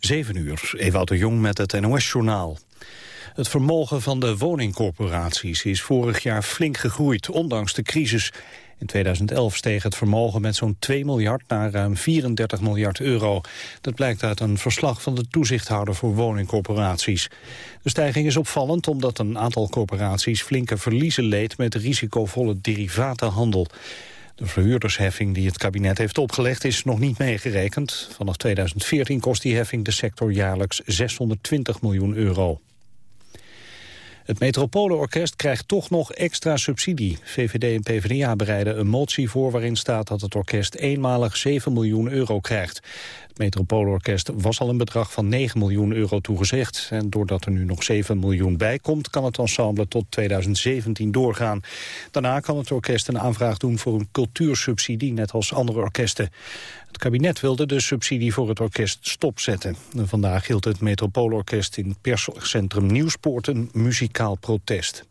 7 uur, Ewout de Jong met het NOS-journaal. Het vermogen van de woningcorporaties is vorig jaar flink gegroeid, ondanks de crisis. In 2011 steeg het vermogen met zo'n 2 miljard naar ruim 34 miljard euro. Dat blijkt uit een verslag van de toezichthouder voor woningcorporaties. De stijging is opvallend omdat een aantal corporaties flinke verliezen leed met risicovolle derivatenhandel. De verhuurdersheffing die het kabinet heeft opgelegd is nog niet meegerekend. Vanaf 2014 kost die heffing de sector jaarlijks 620 miljoen euro. Het Metropolenorkest krijgt toch nog extra subsidie. VVD en PvdA bereiden een motie voor waarin staat dat het orkest eenmalig 7 miljoen euro krijgt. Metropoolorkest was al een bedrag van 9 miljoen euro toegezegd. En doordat er nu nog 7 miljoen bij komt, kan het ensemble tot 2017 doorgaan. Daarna kan het orkest een aanvraag doen voor een cultuursubsidie, net als andere orkesten. Het kabinet wilde de subsidie voor het orkest stopzetten. vandaag hield het Metropoolorkest in perscentrum Nieuwspoort een muzikaal protest.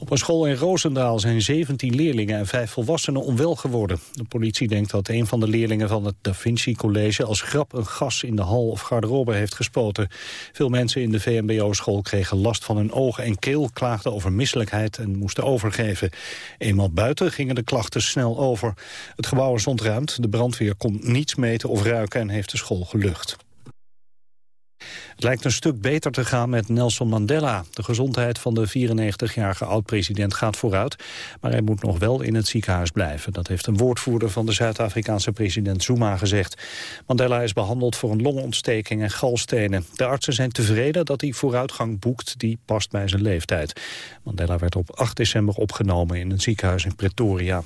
Op een school in Roosendaal zijn 17 leerlingen en 5 volwassenen onwel geworden. De politie denkt dat een van de leerlingen van het Da Vinci College als grap een gas in de hal of garderobe heeft gespoten. Veel mensen in de VMBO-school kregen last van hun ogen en keel, klaagden over misselijkheid en moesten overgeven. Eenmaal buiten gingen de klachten snel over. Het gebouw is ontruimd, de brandweer kon niets meten of ruiken en heeft de school gelucht. Het lijkt een stuk beter te gaan met Nelson Mandela. De gezondheid van de 94-jarige oud-president gaat vooruit... maar hij moet nog wel in het ziekenhuis blijven. Dat heeft een woordvoerder van de Zuid-Afrikaanse president Zuma gezegd. Mandela is behandeld voor een longontsteking en galstenen. De artsen zijn tevreden dat hij vooruitgang boekt die past bij zijn leeftijd. Mandela werd op 8 december opgenomen in een ziekenhuis in Pretoria.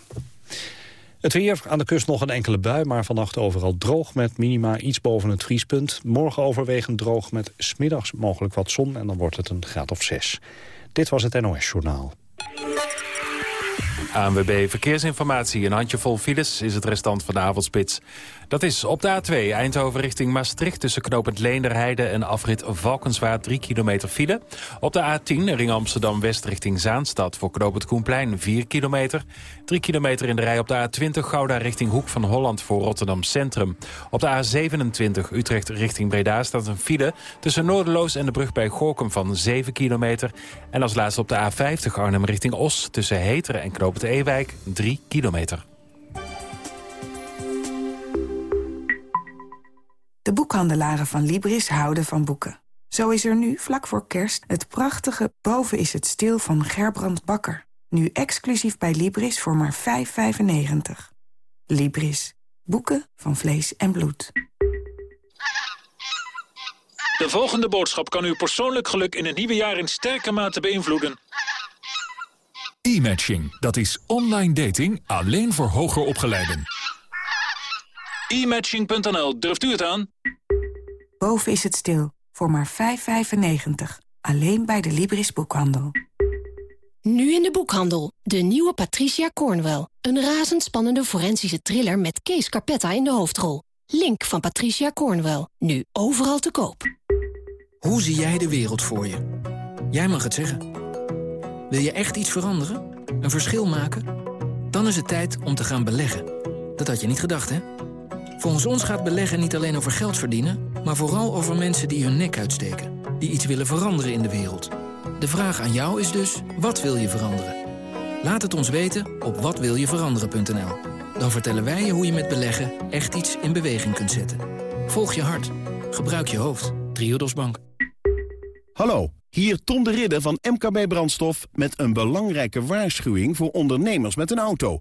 Het weer, aan de kust nog een enkele bui, maar vannacht overal droog met minima iets boven het vriespunt. Morgen overwegend droog met smiddags mogelijk wat zon en dan wordt het een graad of zes. Dit was het NOS Journaal. ANWB Verkeersinformatie. Een handjevol files is het restant van de avondspits. Dat is op de A2 Eindhoven richting Maastricht... tussen knooppunt Leenderheide en afrit Valkenswaard 3 kilometer file. Op de A10 ring Amsterdam-West richting Zaanstad... voor knooppunt Koenplein 4 kilometer. 3 kilometer in de rij op de A20 Gouda richting Hoek van Holland... voor Rotterdam Centrum. Op de A27 Utrecht richting Breda staat een file... tussen Noorderloos en de brug bij Gorkum van 7 kilometer. En als laatste op de A50 Arnhem richting Os... tussen Heteren en knooppunt Ewijk 3 kilometer. De boekhandelaren van Libris houden van boeken. Zo is er nu, vlak voor kerst, het prachtige Boven is het stil van Gerbrand Bakker. Nu exclusief bij Libris voor maar 5,95. Libris. Boeken van vlees en bloed. De volgende boodschap kan uw persoonlijk geluk in het nieuwe jaar in sterke mate beïnvloeden. E-matching, dat is online dating alleen voor hoger opgeleiden. E-matching.nl, durft u het aan? Boven is het stil, voor maar 5,95. Alleen bij de Libris Boekhandel. Nu in de boekhandel, de nieuwe Patricia Cornwell. Een razendspannende forensische thriller met Kees Carpetta in de hoofdrol. Link van Patricia Cornwell, nu overal te koop. Hoe zie jij de wereld voor je? Jij mag het zeggen. Wil je echt iets veranderen? Een verschil maken? Dan is het tijd om te gaan beleggen. Dat had je niet gedacht, hè? Volgens ons gaat beleggen niet alleen over geld verdienen... maar vooral over mensen die hun nek uitsteken. Die iets willen veranderen in de wereld. De vraag aan jou is dus, wat wil je veranderen? Laat het ons weten op watwiljeveranderen.nl. Dan vertellen wij je hoe je met beleggen echt iets in beweging kunt zetten. Volg je hart. Gebruik je hoofd. Triodos Bank. Hallo, hier Tom de Ridder van MKB Brandstof... met een belangrijke waarschuwing voor ondernemers met een auto...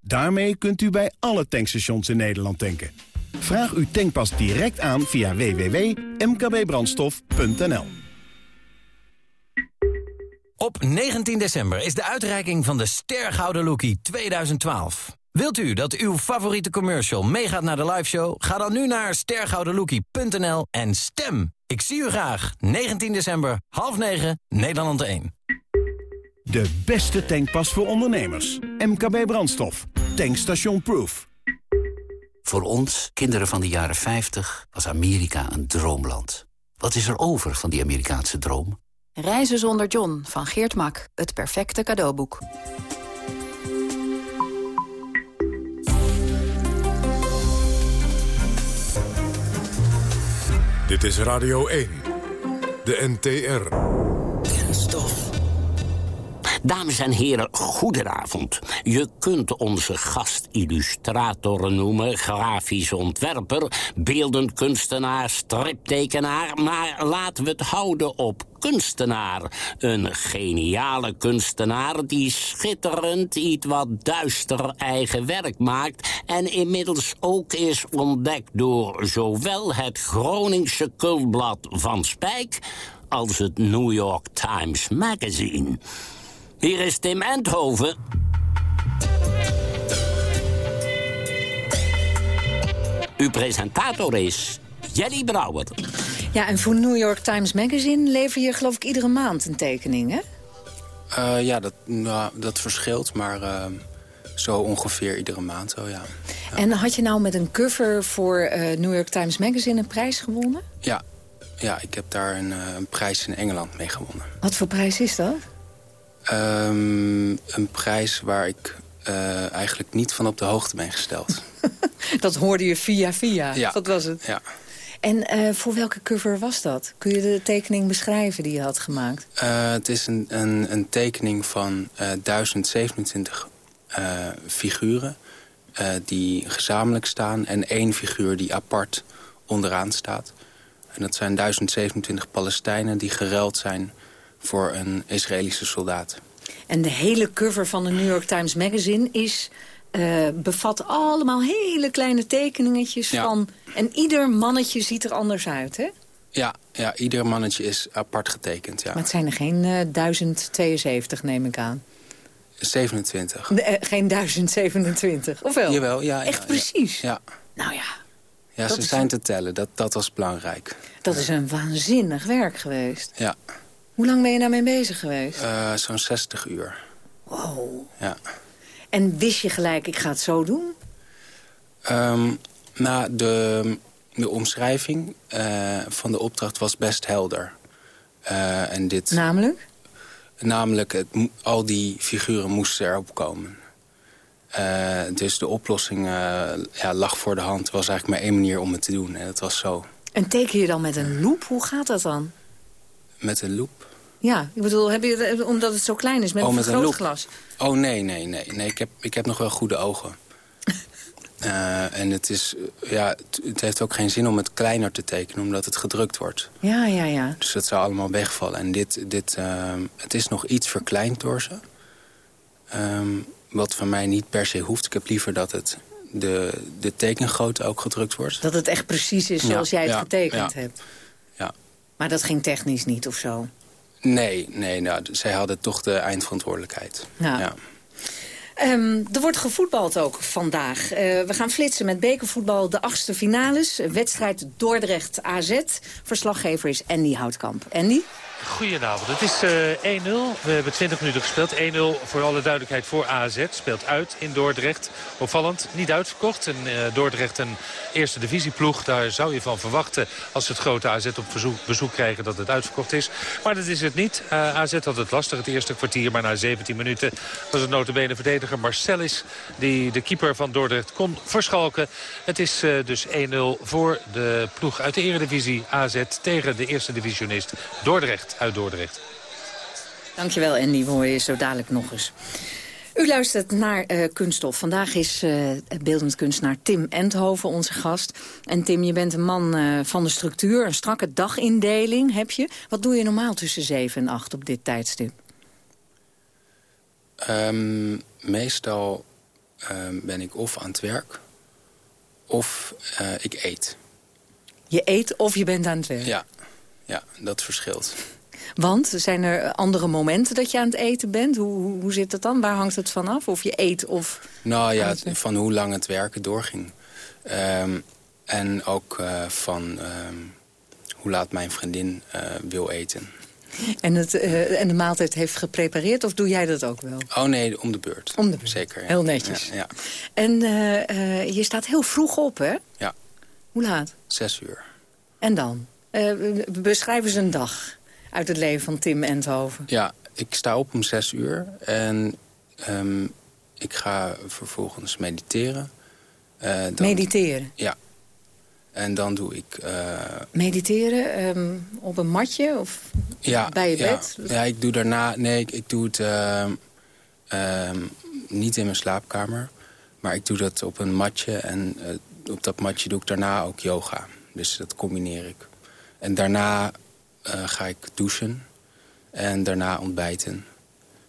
Daarmee kunt u bij alle tankstations in Nederland tanken. Vraag uw tankpas direct aan via www.mkbbrandstof.nl Op 19 december is de uitreiking van de Stergouden Lookie 2012. Wilt u dat uw favoriete commercial meegaat naar de liveshow? Ga dan nu naar stergoudenlookie.nl en stem! Ik zie u graag. 19 december, half negen, Nederland 1. De beste tankpas voor ondernemers. MKB Brandstof. Tankstation Proof. Voor ons, kinderen van de jaren 50, was Amerika een droomland. Wat is er over van die Amerikaanse droom? Reizen zonder John van Geert Mak. Het perfecte cadeauboek. Dit is Radio 1. De NTR. Kenstof. Dames en heren, goedenavond. Je kunt onze gast-illustrator noemen, grafisch ontwerper... beeldend kunstenaar, striptekenaar... maar laten we het houden op kunstenaar. Een geniale kunstenaar die schitterend iets wat duister eigen werk maakt... en inmiddels ook is ontdekt door zowel het Groningse kultblad Van Spijk... als het New York Times Magazine... Hier is Tim Endhoven. Uw presentator is Jelly Brouwer. Ja, en voor New York Times Magazine lever je geloof ik iedere maand een tekening, hè? Uh, ja, dat, nou, dat verschilt, maar uh, zo ongeveer iedere maand, zo, ja. ja. En had je nou met een cover voor uh, New York Times Magazine een prijs gewonnen? Ja, ja ik heb daar een, een prijs in Engeland mee gewonnen. Wat voor prijs is dat? Um, een prijs waar ik uh, eigenlijk niet van op de hoogte ben gesteld. dat hoorde je via via, ja. dat was het? Ja. En uh, voor welke cover was dat? Kun je de tekening beschrijven die je had gemaakt? Uh, het is een, een, een tekening van 1027 figuren die gezamenlijk staan... en één figuur die apart onderaan staat. En dat zijn 1027 Palestijnen die geruild zijn voor een Israëlische soldaat. En de hele cover van de New York Times Magazine is, uh, bevat allemaal hele kleine tekeningetjes ja. van... En ieder mannetje ziet er anders uit, hè? Ja, ja ieder mannetje is apart getekend, ja. Maar het zijn er geen uh, 1072, neem ik aan. 27. De, uh, geen 1027, of wel? Jawel, ja. Echt ja, precies? Ja. Nou ja. Ja, ze zijn een... te tellen. Dat, dat was belangrijk. Dat is een waanzinnig werk geweest. Ja. Hoe lang ben je daarmee bezig geweest? Uh, Zo'n 60 uur. Wow. Ja. En wist je gelijk, ik ga het zo doen? Um, nou, de, de omschrijving uh, van de opdracht was best helder. Uh, en dit, namelijk? Namelijk, het, al die figuren moesten erop komen. Uh, dus de oplossing ja, lag voor de hand. Er was eigenlijk maar één manier om het te doen. En dat was zo. En teken je dan met een loop? Hoe gaat dat dan? Met een loop? Ja, ik bedoel, heb je, omdat het zo klein is, met oh, een met vergrootglas. Een oh, nee, nee, nee. nee ik, heb, ik heb nog wel goede ogen. uh, en het, is, ja, het, het, heeft ook geen zin om het kleiner te tekenen, omdat het gedrukt wordt. Ja, ja, ja. Dus dat zou allemaal wegvallen. En dit, dit, uh, het is nog iets verkleind door ze. Um, wat van mij niet per se hoeft. Ik heb liever dat het de, de tekengrootte ook gedrukt wordt. Dat het echt precies is zoals ja, jij het ja, getekend ja. hebt. Ja. Maar dat ging technisch niet of zo? Nee, nee nou, zij hadden toch de eindverantwoordelijkheid. Nou. Ja. Um, er wordt gevoetbald ook vandaag. Uh, we gaan flitsen met bekervoetbal de achtste finales. Wedstrijd Dordrecht-AZ. Verslaggever is Andy Houtkamp. Andy? Goedenavond. Het is uh, 1-0. We hebben 20 minuten gespeeld. 1-0 voor alle duidelijkheid voor AZ. Speelt uit in Dordrecht. Opvallend. Niet uitverkocht. En uh, Dordrecht een eerste divisieploeg. Daar zou je van verwachten als het grote AZ op bezoek, krijgen dat het uitverkocht is. Maar dat is het niet. Uh, AZ had het lastig het eerste kwartier. Maar na 17 minuten was het notabene verdediger Marcellis die de keeper van Dordrecht kon verschalken. Het is dus 1-0 voor de ploeg uit de eredivisie AZ tegen de eerste divisionist Dordrecht uit Dordrecht. Dankjewel Andy, we horen je zo dadelijk nog eens. U luistert naar uh, Kunststof. Vandaag is uh, beeldend kunstenaar Tim Endhoven onze gast. En Tim, je bent een man uh, van de structuur, een strakke dagindeling heb je. Wat doe je normaal tussen 7 en 8 op dit tijdstip? Um, meestal um, ben ik of aan het werk of ik eet. Je eet of je bent aan het werk? Ja, ja dat verschilt. Want zijn er andere momenten dat je aan het eten bent? Hoe, hoe, zit dat dan? Waar hangt het vanaf? Of je eet of... Nou ja, van hoe lang het werken doorging. Um, en ook uh, van um, hoe laat mijn vriendin wil eten. En, het, en de maaltijd heeft geprepareerd of doe jij dat ook wel? Oh nee, om de beurt. Om de beurt. Zeker. Ja. Heel netjes. Ja, ja. En je staat heel vroeg op, hè? Ja. Hoe laat? Zes uur. En dan? beschrijf eens een dag uit het leven van Tim Enthoven. Ja, ik sta op om zes uur en um, ik ga vervolgens mediteren. Uh, dan, mediteren? Ja. En dan doe ik... Uh, mediteren um, op een matje of ja, bij je ja, bed? Ja, ik doe daarna... Nee, ik, ik doe het uh, niet in mijn slaapkamer. Maar ik doe dat op een matje. En op dat matje doe ik daarna ook yoga. Dus dat combineer ik. En daarna ga ik douchen. En daarna ontbijten.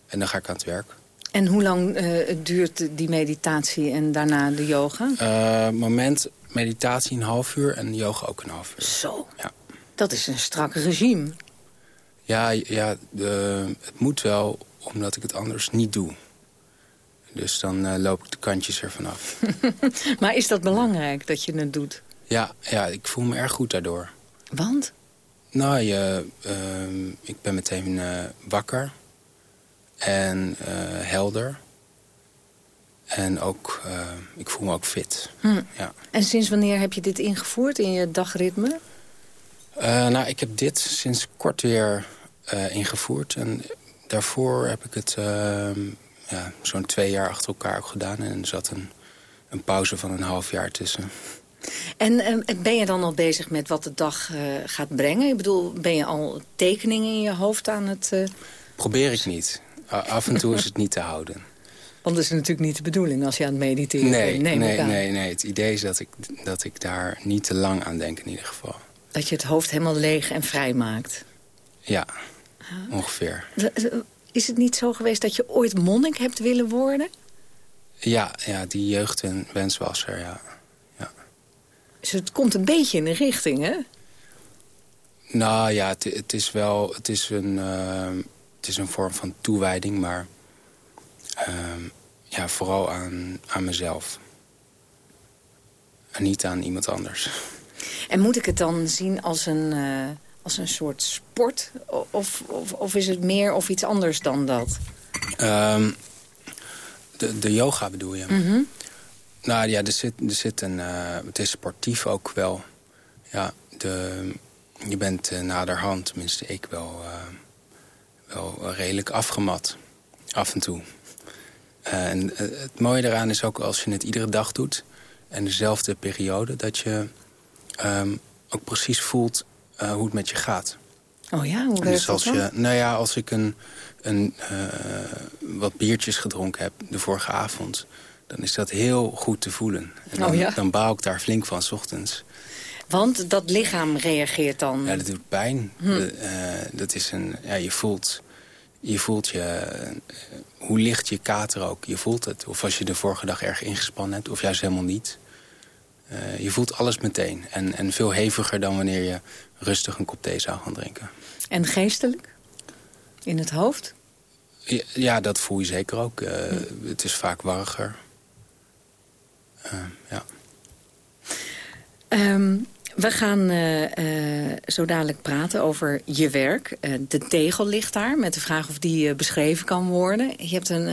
En dan ga ik aan het werk. En hoe lang uh, duurt die meditatie en daarna de yoga? Uh, moment meditatie een half uur en yoga ook een half uur. Zo, ja. dat is een strak regime. Ja, ja de, het moet wel, omdat ik het anders niet doe. Dus dan uh, loop ik de kantjes ervan af. maar is dat belangrijk, dat je het doet? Ja, ja, ik voel me erg goed daardoor. Want? Nou, je, uh, ik ben meteen uh, wakker. En uh, helder. En ook, uh, ik voel me ook fit. Hm. Ja. En sinds wanneer heb je dit ingevoerd in je dagritme? nou, ik heb dit sinds kort weer ingevoerd. En daarvoor heb ik het ehm, ja, zo'n twee jaar achter elkaar ook gedaan. En er zat een, een pauze van een half jaar tussen. En uh, ben je dan al bezig met wat de dag uh, gaat brengen? Ik bedoel, ben je al tekeningen in je hoofd aan het... Uh... Probeer ik niet. af en toe is het niet te houden. Want dat is natuurlijk niet de bedoeling als je aan het mediteren nee, bent. Nee, nee, nee. Het idee is dat ik, dat ik daar niet te lang aan denk in ieder geval. Dat je het hoofd helemaal leeg en vrij maakt? Ja, ongeveer. Is het niet zo geweest dat je ooit monnik hebt willen worden? Ja, ja die jeugd en wens was er, ja. Dus het komt een beetje in de richting, hè? Nou ja, het, het is wel het is een, uh, het is een vorm van toewijding, maar uh, ja, vooral aan, aan mezelf. En niet aan iemand anders. En moet ik het dan zien als een, uh, als een soort sport? Of, of, of is het meer of iets anders dan dat? Um, de, de yoga bedoel je? Mm -hmm. Nou ja, er zit, er zit een, uh, het is sportief ook wel. Ja, de, je bent uh, naderhand, tenminste ik wel, uh, wel redelijk afgemat. Af en toe. en het mooie daaraan is ook als je het iedere dag doet... en dezelfde periode, dat je um, ook precies voelt hoe het met je gaat. Oh ja, hoe werkt dus als dat je, Nou ja, als ik een, een, wat biertjes gedronken heb de vorige avond dan is dat heel goed te voelen. En dan, oh ja? dan bouw ik daar flink van s ochtends. Want dat lichaam reageert dan? Ja, dat doet pijn. Hm. Uh, dat is een, ja, je voelt, je, voelt je uh, hoe licht je kater ook. Je voelt het. Of als je de vorige dag erg ingespannen hebt, of juist helemaal niet. Uh, je voelt alles meteen. En, en veel heviger dan wanneer je rustig een kop thee zou gaan drinken. En geestelijk? In het hoofd? Ja, ja dat voel je zeker ook. Hm. Het is vaak warriger. Uh, ja. Um, we gaan uh, uh, zo dadelijk praten over je werk. Uh, de tegel ligt daar met de vraag of die beschreven kan worden. Je hebt een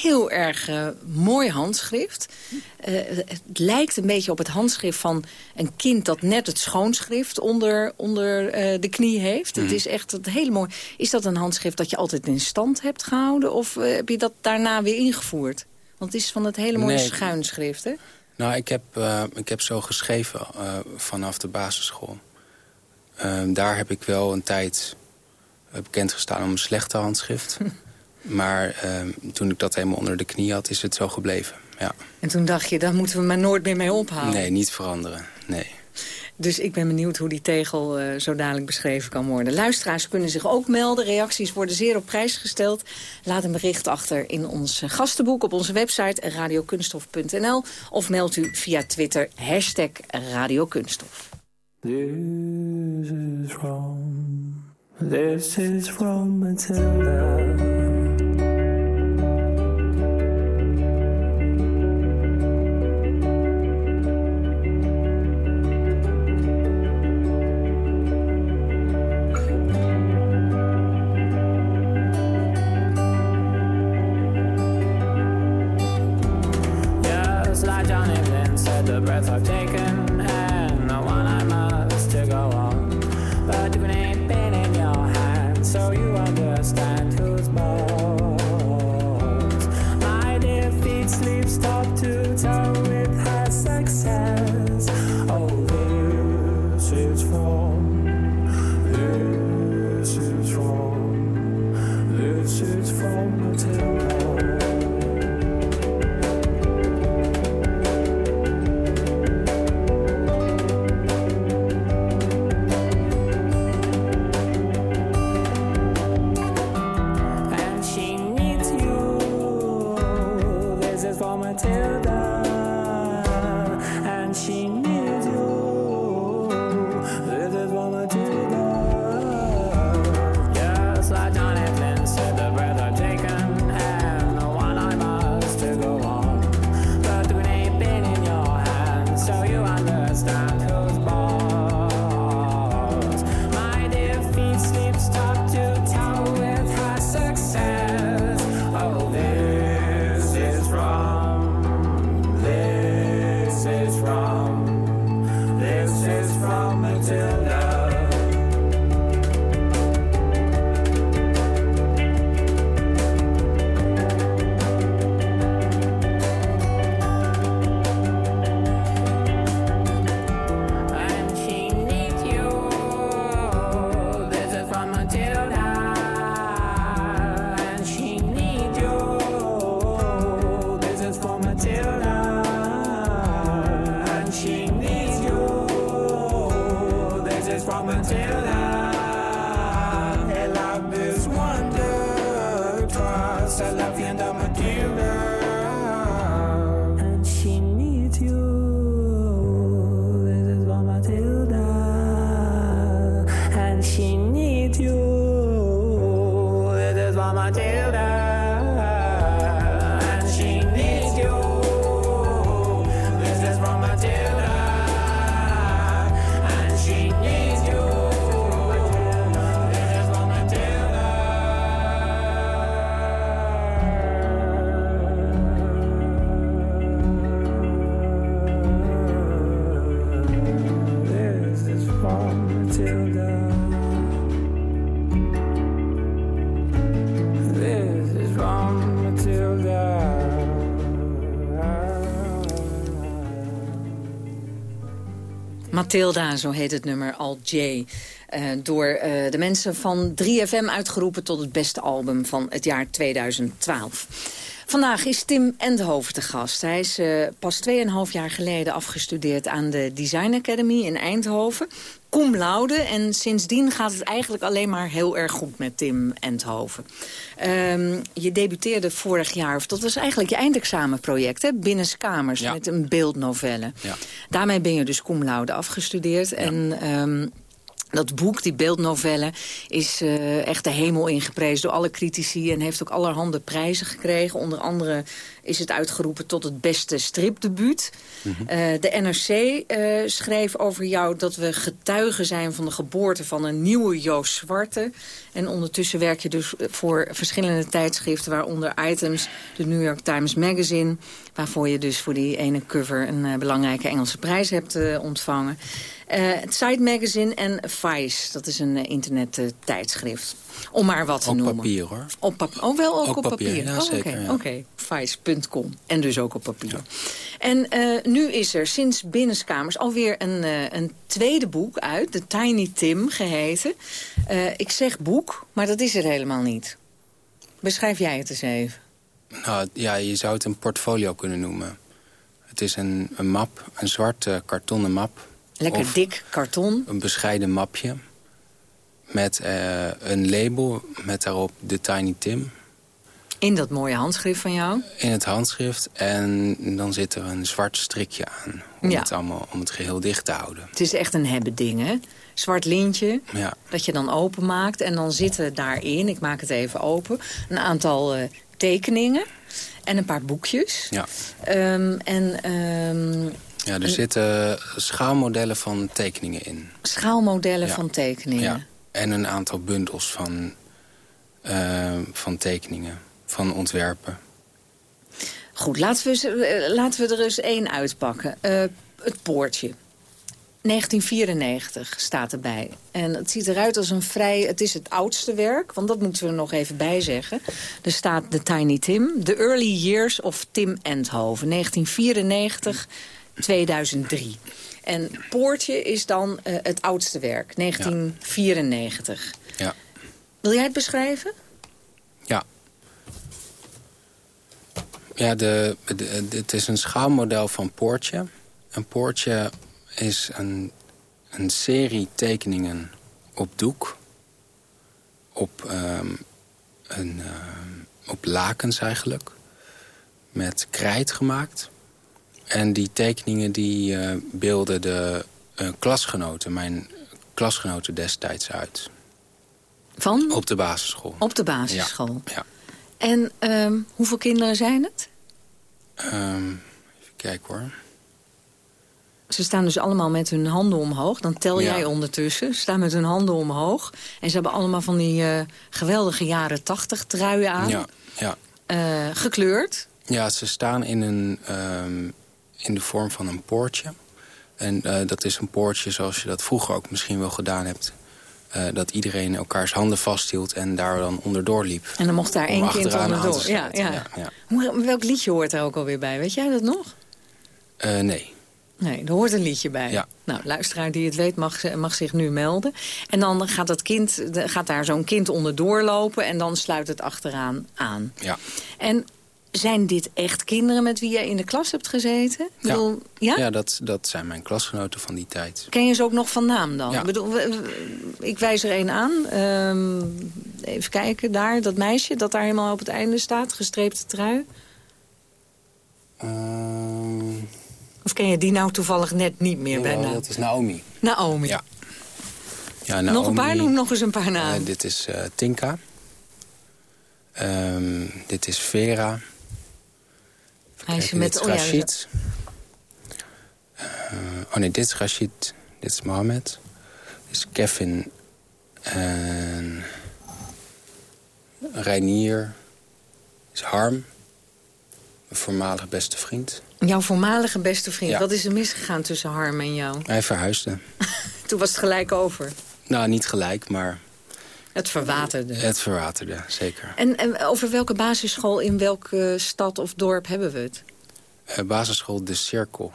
heel erg mooi handschrift. het lijkt een beetje op het handschrift van een kind... dat net het schoonschrift onder, onder de knie heeft. Mhm. Het is echt het hele mooi. Is dat een handschrift dat je altijd in stand hebt gehouden? Of heb je dat daarna weer ingevoerd? Want het is van het hele mooie Nee. schuinschrift, hè? Nou, ik heb, uh, ik heb zo geschreven uh, vanaf de basisschool. Uh, daar heb ik wel een tijd bekend gestaan om een slechte handschrift. maar toen ik dat helemaal onder de knie had, is het zo gebleven. Ja. En toen dacht je, daar moeten we maar nooit meer mee ophouden. Nee, niet veranderen. Nee. Dus ik ben benieuwd hoe die tegel uh, zo dadelijk beschreven kan worden. Luisteraars kunnen zich ook melden. Reacties worden zeer op prijs gesteld. Laat een bericht achter in ons gastenboek op onze website radiokunstof.nl. Of meld u via Twitter hashtag radiokunstof. This is from. I've taken is Matilda, zo heet het nummer, Al J. Eh, door eh, de mensen van 3FM uitgeroepen tot het beste album van het jaar 2012. Vandaag is Tim Endhoven te gast. Hij is eh, pas 2,5 jaar geleden afgestudeerd aan de Design Academy in Eindhoven. Cum laude en sindsdien gaat het eigenlijk alleen maar heel erg goed met Tim Endhoven. Ehm, je debuteerde vorig jaar, of dat was eigenlijk je eindexamenproject, hè? Binnenskamers, Ja. met een beeldnovelle. Ja. Daarmee ben je dus cum laude afgestudeerd. En ehm, dat boek, die beeldnovelle, is eh, echt de hemel ingeprezen door alle critici... en heeft ook allerhande prijzen gekregen. Onder andere is het uitgeroepen tot het beste stripdebuut. Eh, de NRC eh, schreef over jou dat we getuigen zijn van de geboorte van een nieuwe Joost Zwarte. En ondertussen werk je dus voor verschillende tijdschriften... waaronder Items, de New York Times Magazine... waarvoor je dus voor die ene cover een eh, belangrijke Engelse prijs hebt ontvangen. Het Side Magazine en Vice, dat is een internettijdschrift. Om maar wat te Op noemen. papier, hoor. Op pap oh, wel ook, Ook op papier. papier, ja, oh, zeker, Oké, ja. Oké, vice.com. En dus ook op papier. En eh, nu is er sinds Binnenskamers alweer een, eh, een tweede boek uit. De Tiny Tim geheten. Eh, ik zeg boek, maar dat is er helemaal niet. Beschrijf jij het eens even. Nou, ja, je zou het een portfolio kunnen noemen. Het is een, een map, een zwarte kartonnen map. Lekker dik karton. Een bescheiden mapje. Met eh, een label met daarop de Tiny Tim. In dat mooie handschrift van jou. In het handschrift. En dan zit er een zwart strikje aan. Om, Ja. het, allemaal, om het geheel dicht te houden. Het is echt een hebben ding, hè? Zwart lintje, Ja. dat je dan openmaakt. En dan zitten daarin, ik maak het even open... een aantal eh, tekeningen en een paar boekjes. Ja. Ehm, en ehm, Ja, er zitten schaalmodellen van tekeningen in. schaalmodellen Ja. van tekeningen. Ja. En een aantal bundels van, eh, van tekeningen, van ontwerpen. Goed, laten we, eh, laten we er eens één uitpakken. Eh, het poortje. 1994 staat erbij. En het ziet eruit als een vrij... Het is het oudste werk, want dat moeten we nog even bij zeggen. Er staat de Tiny Tim. The Early Years of Tim Endhoven. 1994, 2003. En Poortje is dan uh, het oudste werk. 1994. Ja. Wil jij het beschrijven? Ja. Ja, de, de, het is een schaalmodel van Poortje. Een Poortje is een, een serie tekeningen op doek. Op, um, een, um, op lakens eigenlijk. Met krijt gemaakt. En die tekeningen die uh, beelden de uh, klasgenoten, mijn klasgenoten destijds uit. Van? Op de basisschool. Op de basisschool. Ja. ja. En um, hoeveel kinderen zijn het? even kijken hoor. Ze staan dus allemaal met hun handen omhoog. Dan tel Ja. jij ondertussen. Ze staan met hun handen omhoog. En ze hebben allemaal van die uh, geweldige jaren tachtig truien aan. Ja, ja. Gekleurd. Ja, ze staan in, een, um, in de vorm van een poortje. En uh, dat is een poortje zoals je dat vroeger ook misschien wel gedaan hebt. Uh, dat iedereen elkaars handen vasthield en daar dan onderdoor liep. En dan mocht daar één kind onderdoor. Ja, ja. ja, ja. Hoe- Welk liedje hoort er ook alweer bij? Weet jij dat nog? Uh, nee. Nee, er hoort een liedje bij. Ja. Nou, luisteraar die het weet mag, mag zich nu melden. En dan gaat, dat kind, gaat daar zo'n kind onderdoor lopen... en dan sluit het achteraan aan. Ja. En zijn dit echt kinderen met wie jij in de klas hebt gezeten? Ik bedoel, ja? Ja, dat, dat zijn mijn klasgenoten van die tijd. Ken je ze ook nog van naam dan? Ja. Ik, bedoel, ik wijs er één aan. Ehm, even kijken, daar, dat meisje dat daar helemaal op het einde staat. Gestreepte trui. Ehm, Of ken je die nou toevallig net niet meer bij jawel, naam? dat is Naomi. Naomi. Ja. Ja, Nog een paar? Naomi, Noem nog eens een paar eh, namen. dit is eh, Tinka. Ehm, dit is Vera. Hij is met- dit is oh Rashid. Oh nee, dit is Rashid. Dit is Mohammed. Dit is Kevin. En... Reinier. Dit is Harm. Mijn voormalige beste vriend. Jouw voormalige beste vriend. Ja. Wat is er misgegaan tussen Harm en jou? Hij verhuisde. Toen was het gelijk over. Nou, niet gelijk, maar Het verwaterde. het verwaterde, zeker. En, en over welke basisschool in welke stad of dorp hebben we het? Eh, basisschool De Cirkel.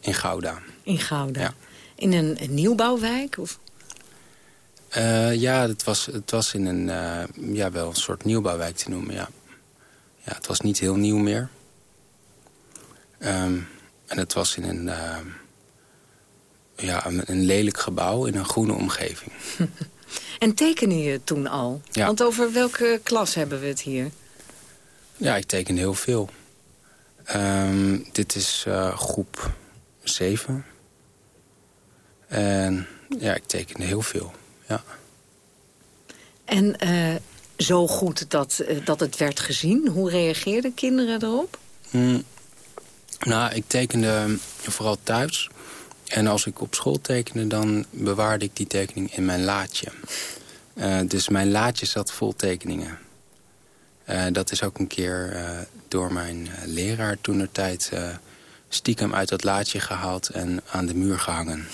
In Gouda. In Gouda. Ja. In een, een nieuwbouwwijk? Of? Eh, ja, het was, het was in een, eh, ja, wel een soort nieuwbouwwijk te noemen, ja. Ja, het was niet heel nieuw meer. Ehm, en het was in een, ja, een, een lelijk gebouw in een groene omgeving. En tekende je toen al? Ja. Want over welke klas hebben we het hier? Ja, ik teken heel veel. Ehm, dit is eh, groep 7. En ja, ik tekende heel veel, ja. En eh, zo goed dat, eh, dat het werd gezien. Hoe reageerden kinderen erop? Mm, nou, ik tekende vooral thuis. En als ik op school tekende, dan bewaarde ik die tekening in mijn laadje. Eh, dus mijn laadje zat vol tekeningen. Eh, dat is ook een keer eh, door mijn leraar toen de tijd stiekem uit dat laadje gehaald en aan de muur gehangen.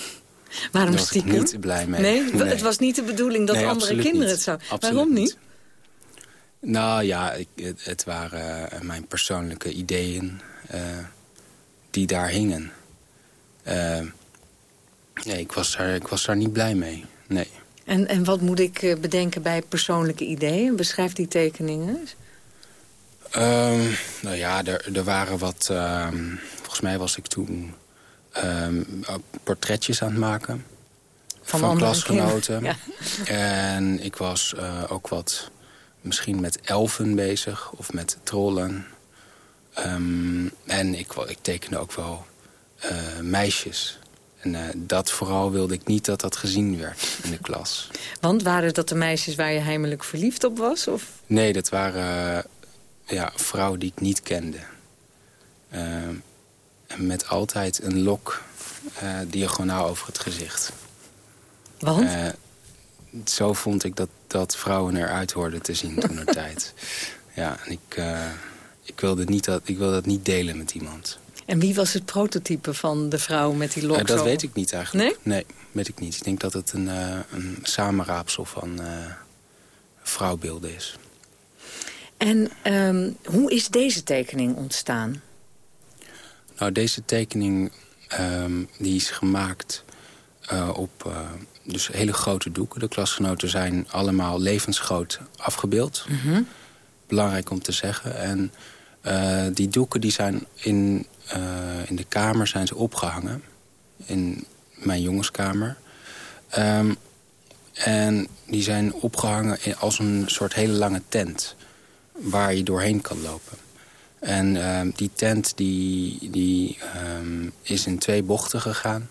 Waarom Daar was ik stiekem? niet blij mee. Nee, het was niet de bedoeling dat Nee, andere kinderen niet. het zouden. Waarom niet? Nou ja, ik, het, het waren mijn persoonlijke ideeën die daar hingen. Eh, nee, ik was, daar, ik was daar niet blij mee. Nee. En, en wat moet ik eh, bedenken bij persoonlijke ideeën? Beschrijf die tekeningen. Ehm, nou ja, er, er waren wat... ehm, volgens mij was ik toen ehm, portretjes aan het maken. Van klasgenoten. kinderen, En ik was eh, ook wat misschien met elfen bezig. Of met trollen. En ik, ik tekende ook wel eh, meisjes. En eh, dat vooral wilde ik niet dat dat gezien werd in de klas. Want waren dat de meisjes waar je heimelijk verliefd op was? Of? Nee, dat waren eh, ja, vrouwen die ik niet kende. En met altijd een lok eh, diagonaal over het gezicht. Want? Eh, zo vond ik dat, dat vrouwen eruit hoorden te zien toen de tijd. Ja, en ik, eh, ik, wilde niet dat, ik wilde dat niet delen met iemand. En wie was het prototype van de vrouw met die Eh, loks? dat weet ik niet eigenlijk. Nee? weet ik niet. Ik denk dat het een, eh, een samenraapsel van eh, vrouwbeelden is. En ehm, hoe is deze tekening ontstaan? Nou, deze tekening ehm, die is gemaakt op dus hele grote doeken. De klasgenoten zijn allemaal levensgroot afgebeeld. Belangrijk om te zeggen. En die doeken die zijn in, eh, in de kamer zijn ze opgehangen. In mijn jongenskamer. Ehm, en die zijn opgehangen in- als een soort hele lange tent. Waar je doorheen kan lopen. En ehm, die tent die, die, ehm, is in twee bochten gegaan.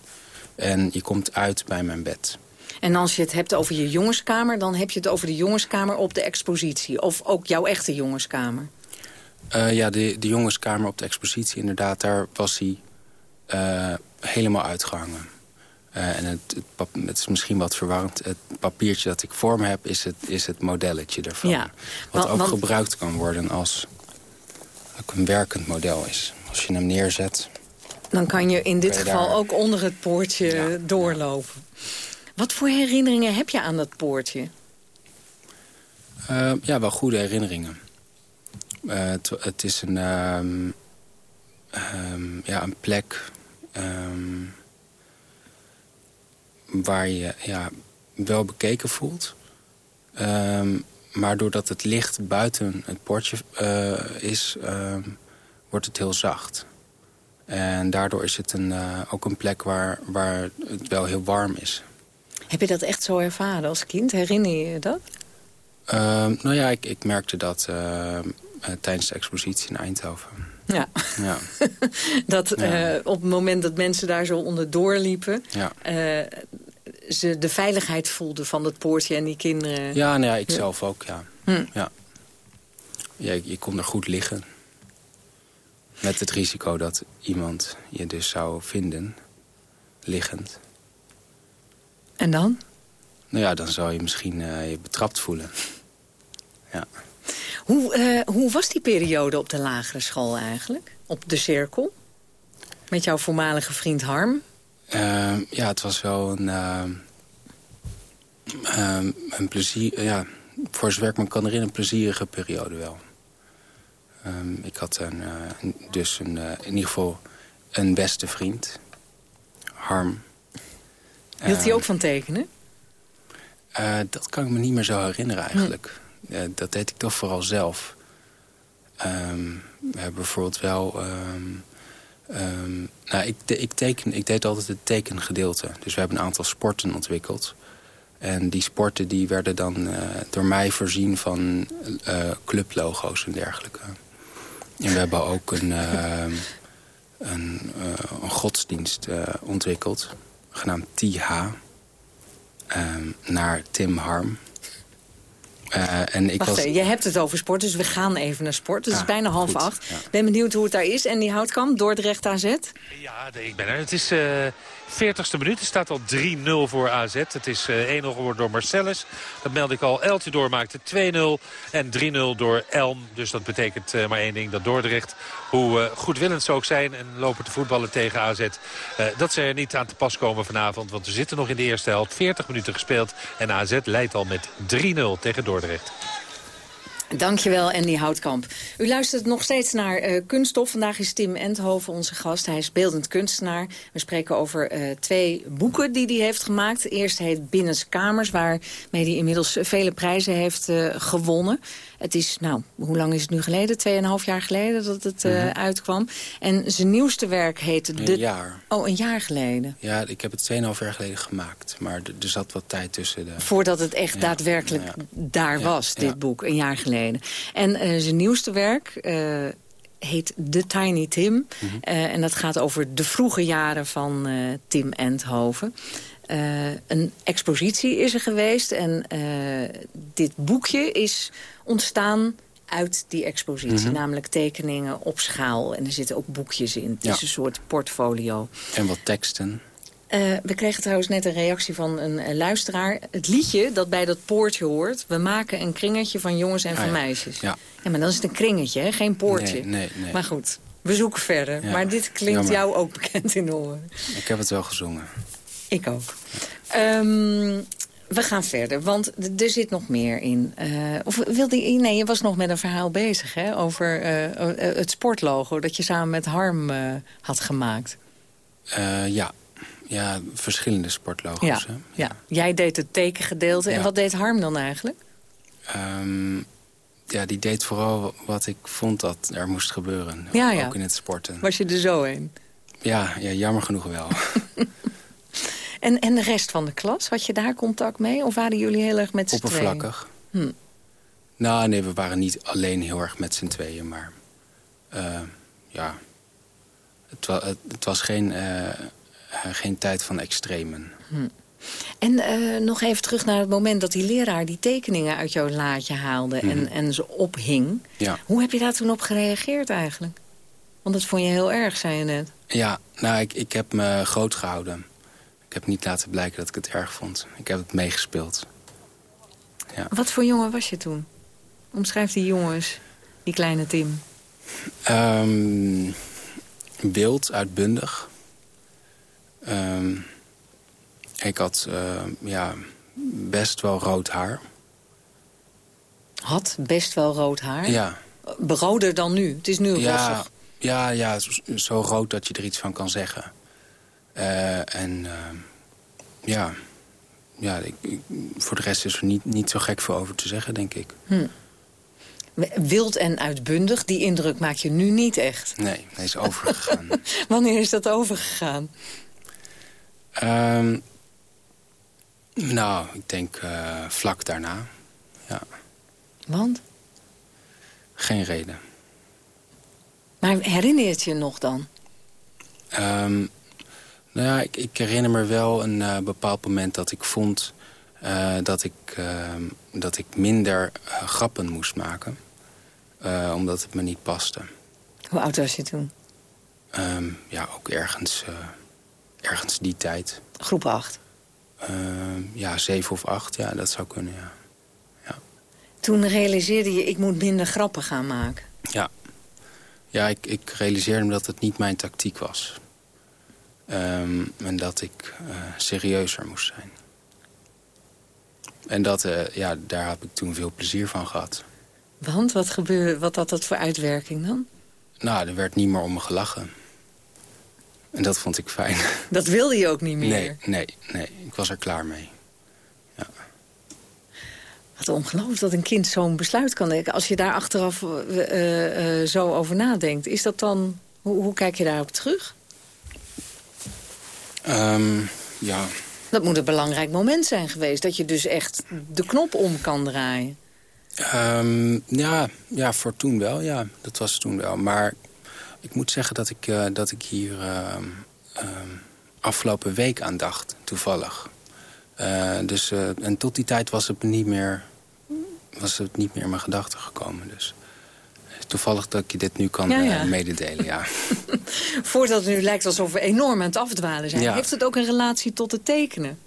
En je komt uit bij mijn bed. En als je het hebt over je jongenskamer... dan heb je het over de jongenskamer op de expositie. Of ook jouw echte jongenskamer. Eh, ja, de, de jongenskamer op de expositie, inderdaad, daar was hij eh, helemaal uitgehangen. Eh, en het, het, het is misschien wat verwarrend. Het papiertje dat ik voor me heb, is het, is het modelletje ervan. Ja, wat wa- ook want- gebruikt kan worden als ook een werkend model is. Als je hem neerzet. Dan kan je in dit je geval daar- ook onder het poortje doorlopen. Wat voor herinneringen heb je aan dat poortje? Ja, wel goede herinneringen. Eh, het, het is een, ehm, ehm, ja, een plek ehm, waar je ja, wel bekeken voelt. Maar doordat het licht buiten het poortje eh, is, wordt het heel zacht. En daardoor is het een, eh, ook een plek waar, waar het wel heel warm is. Heb je dat echt zo ervaren als kind? Herinner je je dat? Nou ja, ik, ik merkte dat tijdens de expositie in Eindhoven. Ja. Ja, Dat Ja. eh, op het moment dat mensen daar zo onderdoor liepen... ja. eh, ze de veiligheid voelden van dat poortje en die kinderen... ja, nou ja ik zelf ook, ja. Hm. ja. ja je, je kon er goed liggen. Met het risico dat iemand je dus zou vinden, liggend. En dan? Nou ja, dan zou je misschien eh, je betrapt voelen. Ja. Hoe, eh, hoe was die periode op de lagere school eigenlijk? Op de cirkel? Met jouw voormalige vriend Harm? Ehm, ja, het was wel een, ehm, ehm, een plezier... Ja, voor zover ik me kan herinneren, een plezierige periode wel. Ik had een, eh, dus een, eh, in ieder geval een beste vriend. Harm. Hield hij ook van tekenen? dat kan ik me niet meer zo herinneren eigenlijk. Dat deed ik toch vooral zelf. Ehm, we hebben bijvoorbeeld wel... ehm, ehm, nou, ik, ik, teken, ik deed altijd het tekengedeelte. Dus we hebben een aantal sporten ontwikkeld. En die sporten die werden dan eh, door mij voorzien van eh, clublogo's en dergelijke. En we hebben ook een, een, eh, een godsdienst ontwikkeld, genaamd TH naar Tim Harm. Eh, en ik Wacht was... even, je hebt het over sport, dus we gaan even naar sport. Het is Ah, bijna half goed, acht. ja. Ben benieuwd hoe het daar is. En die houtkamp, Dordrecht AZ? Ja, ik ben er. Het is eh 40ste minuut. Het staat al 3-0 voor AZ. Het is eh 1-0 geworden door Marcellus. Dat meld ik al. Eltidoor maakte 2-0 en 3-0 door Elm. Dus dat betekent eh, maar één ding. Dat Dordrecht, hoe eh, goedwillend ze ook zijn en lopen te voetballen tegen AZ... eh, dat ze er niet aan te pas komen vanavond. Want we zitten nog in de eerste helft. 40 minuten gespeeld. En AZ leidt al met 3-0 tegen Dordrecht. Dankjewel, Andy Houtkamp. U luistert nog steeds naar eh, Kunststof. Vandaag is Tim Enthoven onze gast. Hij is beeldend kunstenaar. We spreken over eh, twee boeken die hij heeft gemaakt. Eerst heet Binnenskamers, waarmee hij inmiddels vele prijzen heeft eh, gewonnen. Het is, nou, hoe lang is het nu geleden? Tweeënhalf jaar geleden dat het eh, uitkwam. En zijn nieuwste werk heette... Een de... jaar. Oh, een jaar geleden. Ja, ik heb het 2,5 jaar geleden gemaakt. Maar er, zat wat tijd tussen de... Voordat het echt Ja, daadwerkelijk ja. daar Ja, was, dit boek, een jaar geleden. En eh, zijn nieuwste werk eh, heet The Tiny Tim. Mhm. En dat gaat over de vroege jaren van Tim Endhoven. Eh, een expositie is er geweest en eh, dit boekje is ontstaan uit die expositie. Mhm. Namelijk tekeningen op schaal. En er zitten ook boekjes in. Het Ja. is een soort portfolio. En wat teksten. Eh, we kregen trouwens net een reactie van een luisteraar. Het liedje dat bij dat poortje hoort... we maken een kringetje van jongens en Ah, van ja. meisjes. Ja. Ja, maar dan is het een kringetje, hè? geen poortje. Nee, nee, nee. Maar goed, We zoeken verder. Ja, Maar dit klinkt jammer. jou ook bekend in de oren. Ik heb het wel gezongen. Ik ook. Ehm, we gaan verder, want er zit nog meer in. Eh, of wilde je, nee, je was nog met een verhaal bezig hè, over eh, eh, het sportlogo... dat je samen met Harm had gemaakt. Ja. ja, verschillende sportlogo's. Ja, hè? ja, jij deed het tekengedeelte. En wat deed Harm dan eigenlijk? Ehm, ja, die deed vooral wat ik vond dat er moest gebeuren. Ja, ook in het sporten. Was je er zo een? Ja, ja, jammer genoeg wel. En, en de rest van de klas, had je daar contact mee? Of waren jullie heel erg met z'n tweeën? Oppervlakkig. Hm. Nou, nee, we waren niet alleen heel erg met z'n tweeën, maar... eh, ja, het, wa- het, het was geen, eh, eh, geen tijd van extremen. Hm. En nog even terug naar het moment dat die leraar die tekeningen uit jouw laadje haalde en, Mhm. en ze ophing. Ja, Hoe heb je daar toen op gereageerd eigenlijk? Want dat vond je heel erg, zei je net. ja nou, ik, ik heb me groot gehouden. Ik heb niet laten blijken dat ik het erg vond. Ik heb het meegespeeld. Ja. Wat voor jongen was je toen? Omschrijf die jongens, die kleine Tim. Ehm, wild, uitbundig. Ehm, ik had eh, ja, best wel rood haar. Had best wel rood haar. Ja, Beroder dan nu. Het is nu ja, rossig. ja, ja zo, zo rood dat je er iets van kan zeggen. Eh, en ehm, ja, ja ik, ik- voor de rest is er niet, niet zo gek veel over te zeggen, denk ik. Hm. Wild en uitbundig, die indruk maak je nu niet echt. Nee, hij is overgegaan. Wanneer is dat overgegaan? Ehm, nou, ik denk eh, vlak daarna. Ja, Want? geen reden. Maar herinner je het je nog dan? Ehm, nou ja, ik, ik herinner me wel een eh, bepaald moment dat ik vond... eh, dat, ik, ehm, dat ik minder eh, grappen moest maken. Eh, omdat het me niet paste. Hoe oud was je toen? Ehm, ja, ook ergens, eh, ergens die tijd. Groep 8. Ehm, ja, zeven of acht, ja, dat zou kunnen, ja. Toen realiseerde je, ik moet minder grappen gaan maken. Ja, ja ik, ik realiseerde me dat het niet mijn tactiek was. Ehm, en dat ik eh, serieuzer moest zijn. En dat, eh, ja, daar heb ik toen veel plezier van gehad. Want, wat, gebeurde, wat had dat voor uitwerking dan? Nou, er werd niet meer om me gelachen. En dat vond ik fijn. Dat wilde je ook niet meer. Nee, nee, nee. Ik was er klaar mee. Wat ongelooflijk dat een kind zo'n besluit kan nemen. Als je daar achteraf eh, zo over nadenkt, is dat dan... Hoe, hoe kijk je daarop terug? Ehm, ja, Dat moet een belangrijk moment zijn geweest. Dat je dus echt de knop om kan draaien. Ehm, ja, ja, voor toen wel. Ja, dat was toen wel. Maar ik moet zeggen dat ik, eh, dat ik hier ehm, afgelopen week aan dacht, toevallig. Eh, dus, eh, en tot die tijd was het niet meer, was het niet meer in mijn gedachten gekomen. Dus toevallig dat ik je dit nu kan Ja, eh, mededelen, ja. Voordat het nu lijkt alsof we enorm aan het afdwalen zijn... Ja. heeft het ook een relatie tot het tekenen?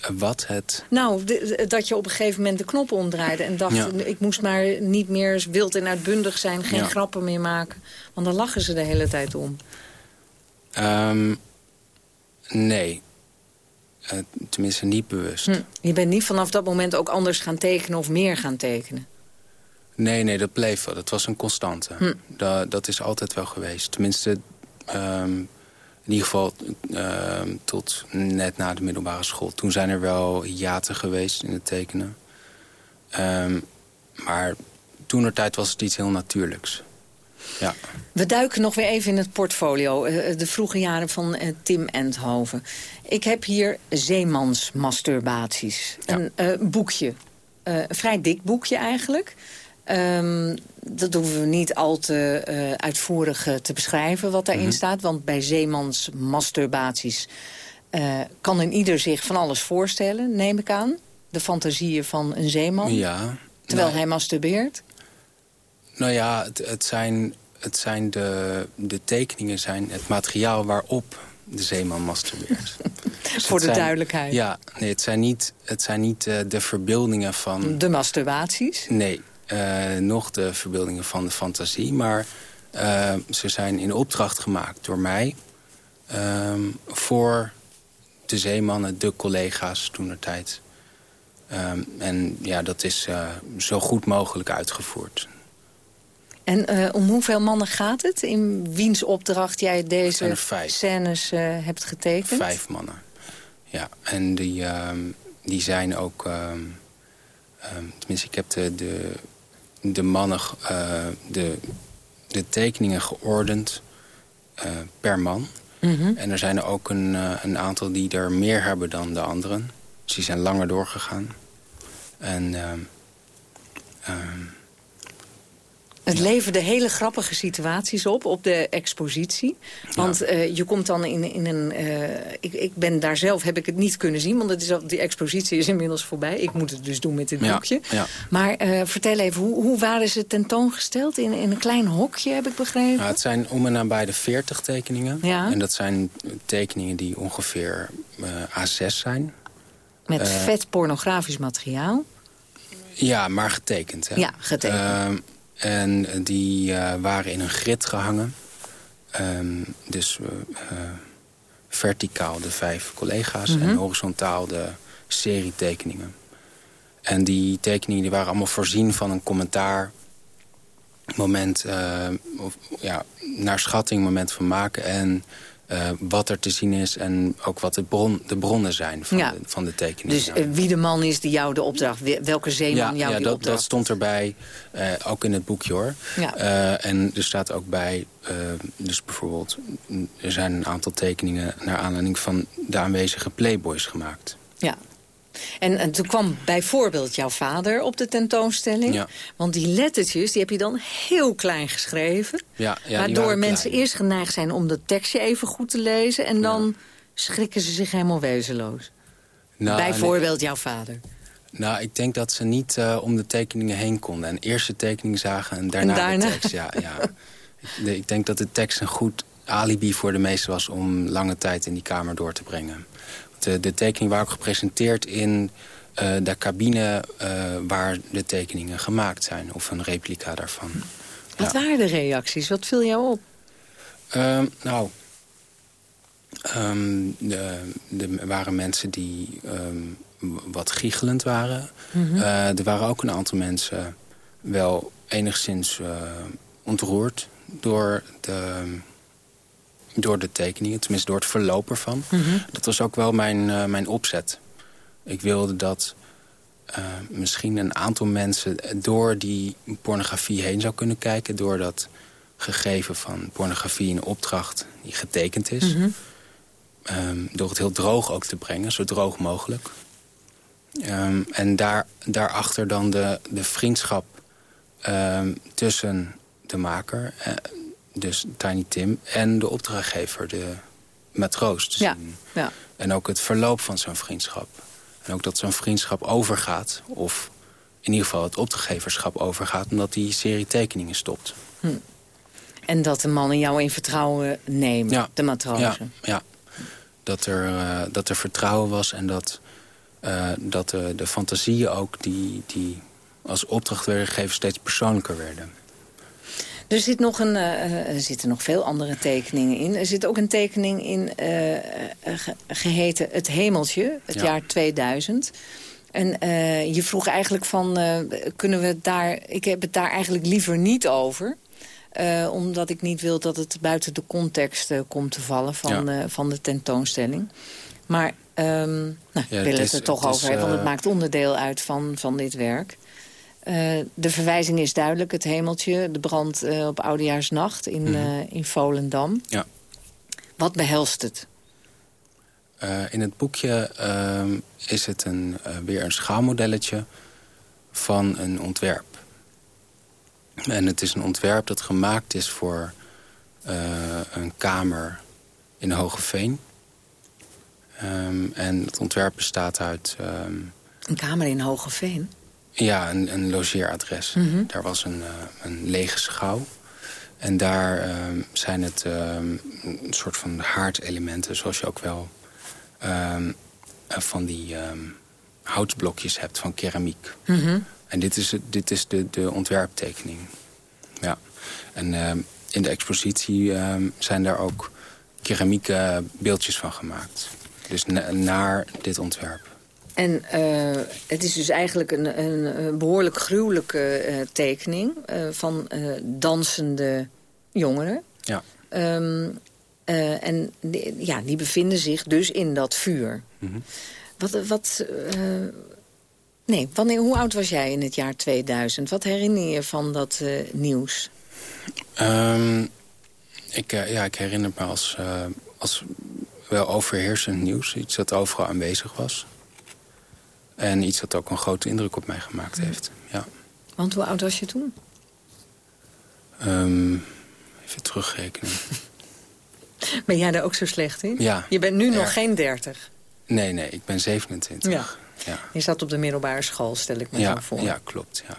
Eh, Wat het... Nou, de- dat je op een gegeven moment de knop omdraaide... en dacht, ik moest maar niet meer wild en uitbundig zijn... geen grappen meer maken. Want dan lachen ze de hele tijd om. ehm, nee. Eh, tenminste, niet bewust. Hm. Je bent niet vanaf dat moment ook anders gaan tekenen of meer gaan tekenen. Nee, nee, dat bleef wel. Dat was een constante. Hm. Da- dat is altijd wel geweest. Tenminste, ehm, in ieder geval ehm, tot net na de middelbare school. Toen zijn er wel hiaten geweest in het tekenen. Ehm, maar toen tijd was het iets heel natuurlijks. Ja. We duiken nog weer even in het portfolio. eh, de vroege jaren van eh, Tim Endhoven. Ik heb hier Zeemansmasturbaties. Een eh, boekje. Eh, een vrij dik boekje eigenlijk. Ehm, dat hoeven we niet al te eh, uitvoerig eh, te beschrijven wat daarin Mhm. staat. Want bij Zeemansmasturbaties eh kan een ieder zich van alles voorstellen, neem ik aan. De fantasieën van een zeeman. ja. Terwijl Nou, hij masturbeert. Nou ja, het, het zijn, het zijn de, de tekeningen zijn het materiaal waarop de zeeman masturbeert. Dus Voor de zijn- duidelijkheid. Ja, nee, het zijn niet, het zijn niet de verbeeldingen van... De masturbaties. Nee, nog de verbeeldingen van de fantasie. Maar Eh, ze zijn in opdracht gemaakt door mij... ehm, voor de zeemannen, de collega's toen de tijd. Ehm, en ja, dat is eh, zo goed mogelijk uitgevoerd. En eh, om hoeveel mannen gaat het? In wiens opdracht jij deze scènes eh, hebt getekend? Vijf mannen. Ja, en die, ehm, die zijn ook... tenminste, ik heb de, de, de mannen, eh, de, de tekeningen geordend eh, per man. Mhm. En er zijn er ook een, eh, een aantal die er meer hebben dan de anderen. Dus die zijn langer doorgegaan. En ehm, ehm, Het leverde hele grappige situaties op, op de expositie. Want eh, je komt dan in, in een... eh, ik, ik ben daar zelf, heb ik het niet kunnen zien... want het is al, die expositie is inmiddels voorbij. Ik moet het dus doen met dit ja, boekje. ja. Maar eh, vertel even, hoe, hoe waren ze tentoongesteld? In, in een klein hokje, heb ik begrepen? Nou, het zijn om en nabij de 40 tekeningen. Ja. En dat zijn tekeningen die ongeveer eh, A6 zijn. Met vet pornografisch materiaal. Ja, maar getekend. Hè? Ja, getekend. En die eh, waren in een grid gehangen. Ehm, dus eh, eh, verticaal de vijf collega's Mhm. en horizontaal de serie tekeningen. En die tekeningen die waren allemaal voorzien van een commentaar moment, of, ja, naar schatting, moment van maken... en eh, wat er te zien is en ook wat de, bron, de bronnen zijn van, Ja. de, van de tekeningen. Dus eh, wie de man is die jou de opdracht... Welke zeeman ja, jou ja die dat, opdracht... dat stond erbij, eh, ook in het boekje hoor. Ja. En er staat ook bij, dus bijvoorbeeld... er zijn een aantal tekeningen naar aanleiding van de aanwezige playboys gemaakt. Ja. En, en toen kwam bijvoorbeeld jouw vader op de tentoonstelling. Ja. Want die lettertjes die heb je dan heel klein geschreven. Ja, ja, die waardoor mensen klein. eerst geneigd zijn om dat tekstje even goed te lezen. En dan schrikken ze zich helemaal wezenloos. Nou, bijvoorbeeld jouw vader. Nou, ik denk dat ze niet eh, om de tekeningen heen konden. En eerst de tekening zagen en daarna, En daarna? de tekst. Ja, ja. ik, de- ik denk dat de tekst een goed alibi voor de meesten was... om lange tijd in die kamer door te brengen. De, de tekening waren ook gepresenteerd in eh, de cabine... eh, waar de tekeningen gemaakt zijn. Of een replica daarvan. Wat waren de reacties? Wat viel jou op? Ehm, nou, ehm, de, de- er waren mensen die ehm, wat giechelend waren. Mhm. Eh, er waren ook een aantal mensen wel enigszins eh, ontroerd door de, door de tekeningen. Tenminste, door het verloop ervan. Mhm. Dat was ook wel mijn, eh, mijn opzet. Ik wilde dat eh, misschien een aantal mensen door die pornografie heen zou kunnen kijken. Door dat gegeven van pornografie in opdracht die getekend is. Mhm. Ehm, door het heel droog ook te brengen, zo droog mogelijk. Ehm, en daar, daarachter dan de, de vriendschap ehm, tussen de maker, eh, dus Tiny Tim, en de opdrachtgever, de matroos. te Ja, zien. ja. En ook het verloop van zo'n vriendschap. En ook dat zo'n vriendschap overgaat, of in ieder geval het opdrachtgeverschap overgaat... omdat die serie tekeningen stopt. En dat de mannen jou in vertrouwen nemen, de matrozen. Ja, ja. Dat, er, eh, dat er vertrouwen was en dat, eh, dat de, de fantasieën ook die, die als opdracht werden gegeven steeds persoonlijker werden. Er, zit nog een, eh, er zitten nog veel andere tekeningen in. Er zit ook een tekening in eh, eh, ge- geheten Het Hemeltje, het Ja. jaar 2000. En eh, je vroeg eigenlijk van, eh, kunnen we het daar... Ik heb het daar eigenlijk liever niet over. Eh, omdat ik niet wil dat het buiten de context eh, komt te vallen van, Ja. eh, van de tentoonstelling. Maar ehm, nou, ik het wil het is- er toch over hebben, want het eh, maakt onderdeel uit van, van dit werk. Eh, de verwijzing is duidelijk, het hemeltje. De brand eh, op Oudejaarsnacht in, Mhm. eh, in Volendam. Ja. Wat behelst het? In het boekje is het een, weer een schaalmodelletje van een ontwerp. En het is een ontwerp dat gemaakt is voor een kamer in Hogeveen. Ehm en het ontwerp bestaat uit ehm, Een kamer in Hogeveen. Ja, een, een logeeradres. Mhm. Daar was een, eh, een lege schouw. En daar ehm, zijn het ehm, een soort van haardelementen... zoals je ook wel ehm, eh, van die houtblokjes hebt van keramiek. Mhm. En dit is, dit is de, de ontwerptekening. Ja. En in de expositie zijn daar ook keramieke beeldjes van gemaakt. Dus na- naar dit ontwerp. En eh, het is dus eigenlijk een, een, behoorlijk gruwelijke eh, tekening... eh, van dansende jongeren. Ja. Ehm, eh, en die, ja, die bevinden zich dus in dat vuur. Mhm. Wat... wat nee, wanneer, hoe oud was jij in het jaar 2000? Wat herinner je van dat nieuws? Ehm, ik, ja, ik herinner me als, als wel overheersend nieuws. Iets dat overal aanwezig was. En iets dat ook een grote indruk op mij gemaakt heeft. Ja. Want hoe oud was je toen? Ehm, even terugrekenen. Ben jij daar ook zo slecht in? Ja. Je bent nu nog geen 30. Nee, nee, ik ben 27. Ja. Ja. Je zat op de middelbare school, stel ik me ja, voor. Ja, klopt. Ja,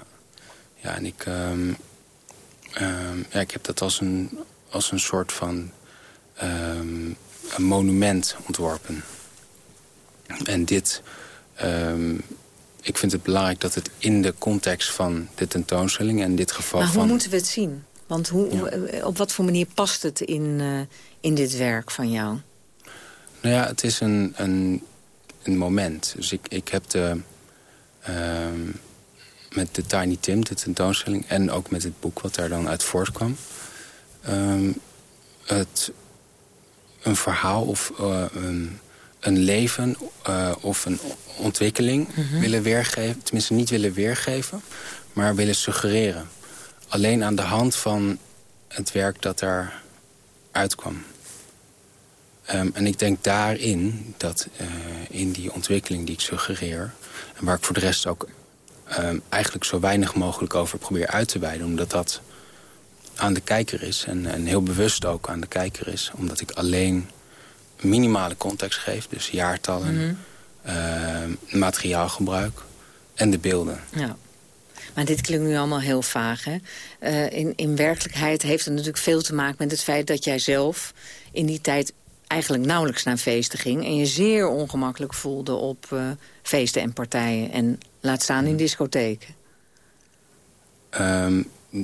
ja en ik, ehm, ehm, ja, ik heb dat als een, als een soort van een monument ontworpen. En dit, ehm, ik vind het belangrijk dat het in de context van de tentoonstelling... en in dit geval Maar hoe van... moeten we het zien? Want hoe, eh, op wat voor manier past het in, eh, in dit werk van jou? Nou ja, het is een, een, een moment. Dus ik, ik heb de, ehm, met de Tiny Tim, de tentoonstelling... en ook met het boek wat daar dan uit voortkwam... ehm, het, een verhaal of een, een leven eh, of een ontwikkeling Mhm. willen weergeven. Tenminste, niet willen weergeven, maar willen suggereren. Alleen aan de hand van het werk dat daar uitkwam. Ehm, en ik denk daarin, dat eh, in die ontwikkeling die ik suggereer... en waar ik voor de rest ook ehm, eigenlijk zo weinig mogelijk over probeer uit te wijden... omdat dat aan de kijker is en, en heel bewust ook aan de kijker is. Omdat ik alleen minimale context geef, dus jaartallen, Mhm. ehm, materiaalgebruik en de beelden. Ja. Maar dit klinkt nu allemaal heel vaag, hè? Eh, in, in werkelijkheid heeft het natuurlijk veel te maken met het feit dat jij zelf in die tijd eigenlijk nauwelijks naar feesten ging... en je zeer ongemakkelijk voelde op eh, feesten en partijen. En laat staan in discotheken. Ehm,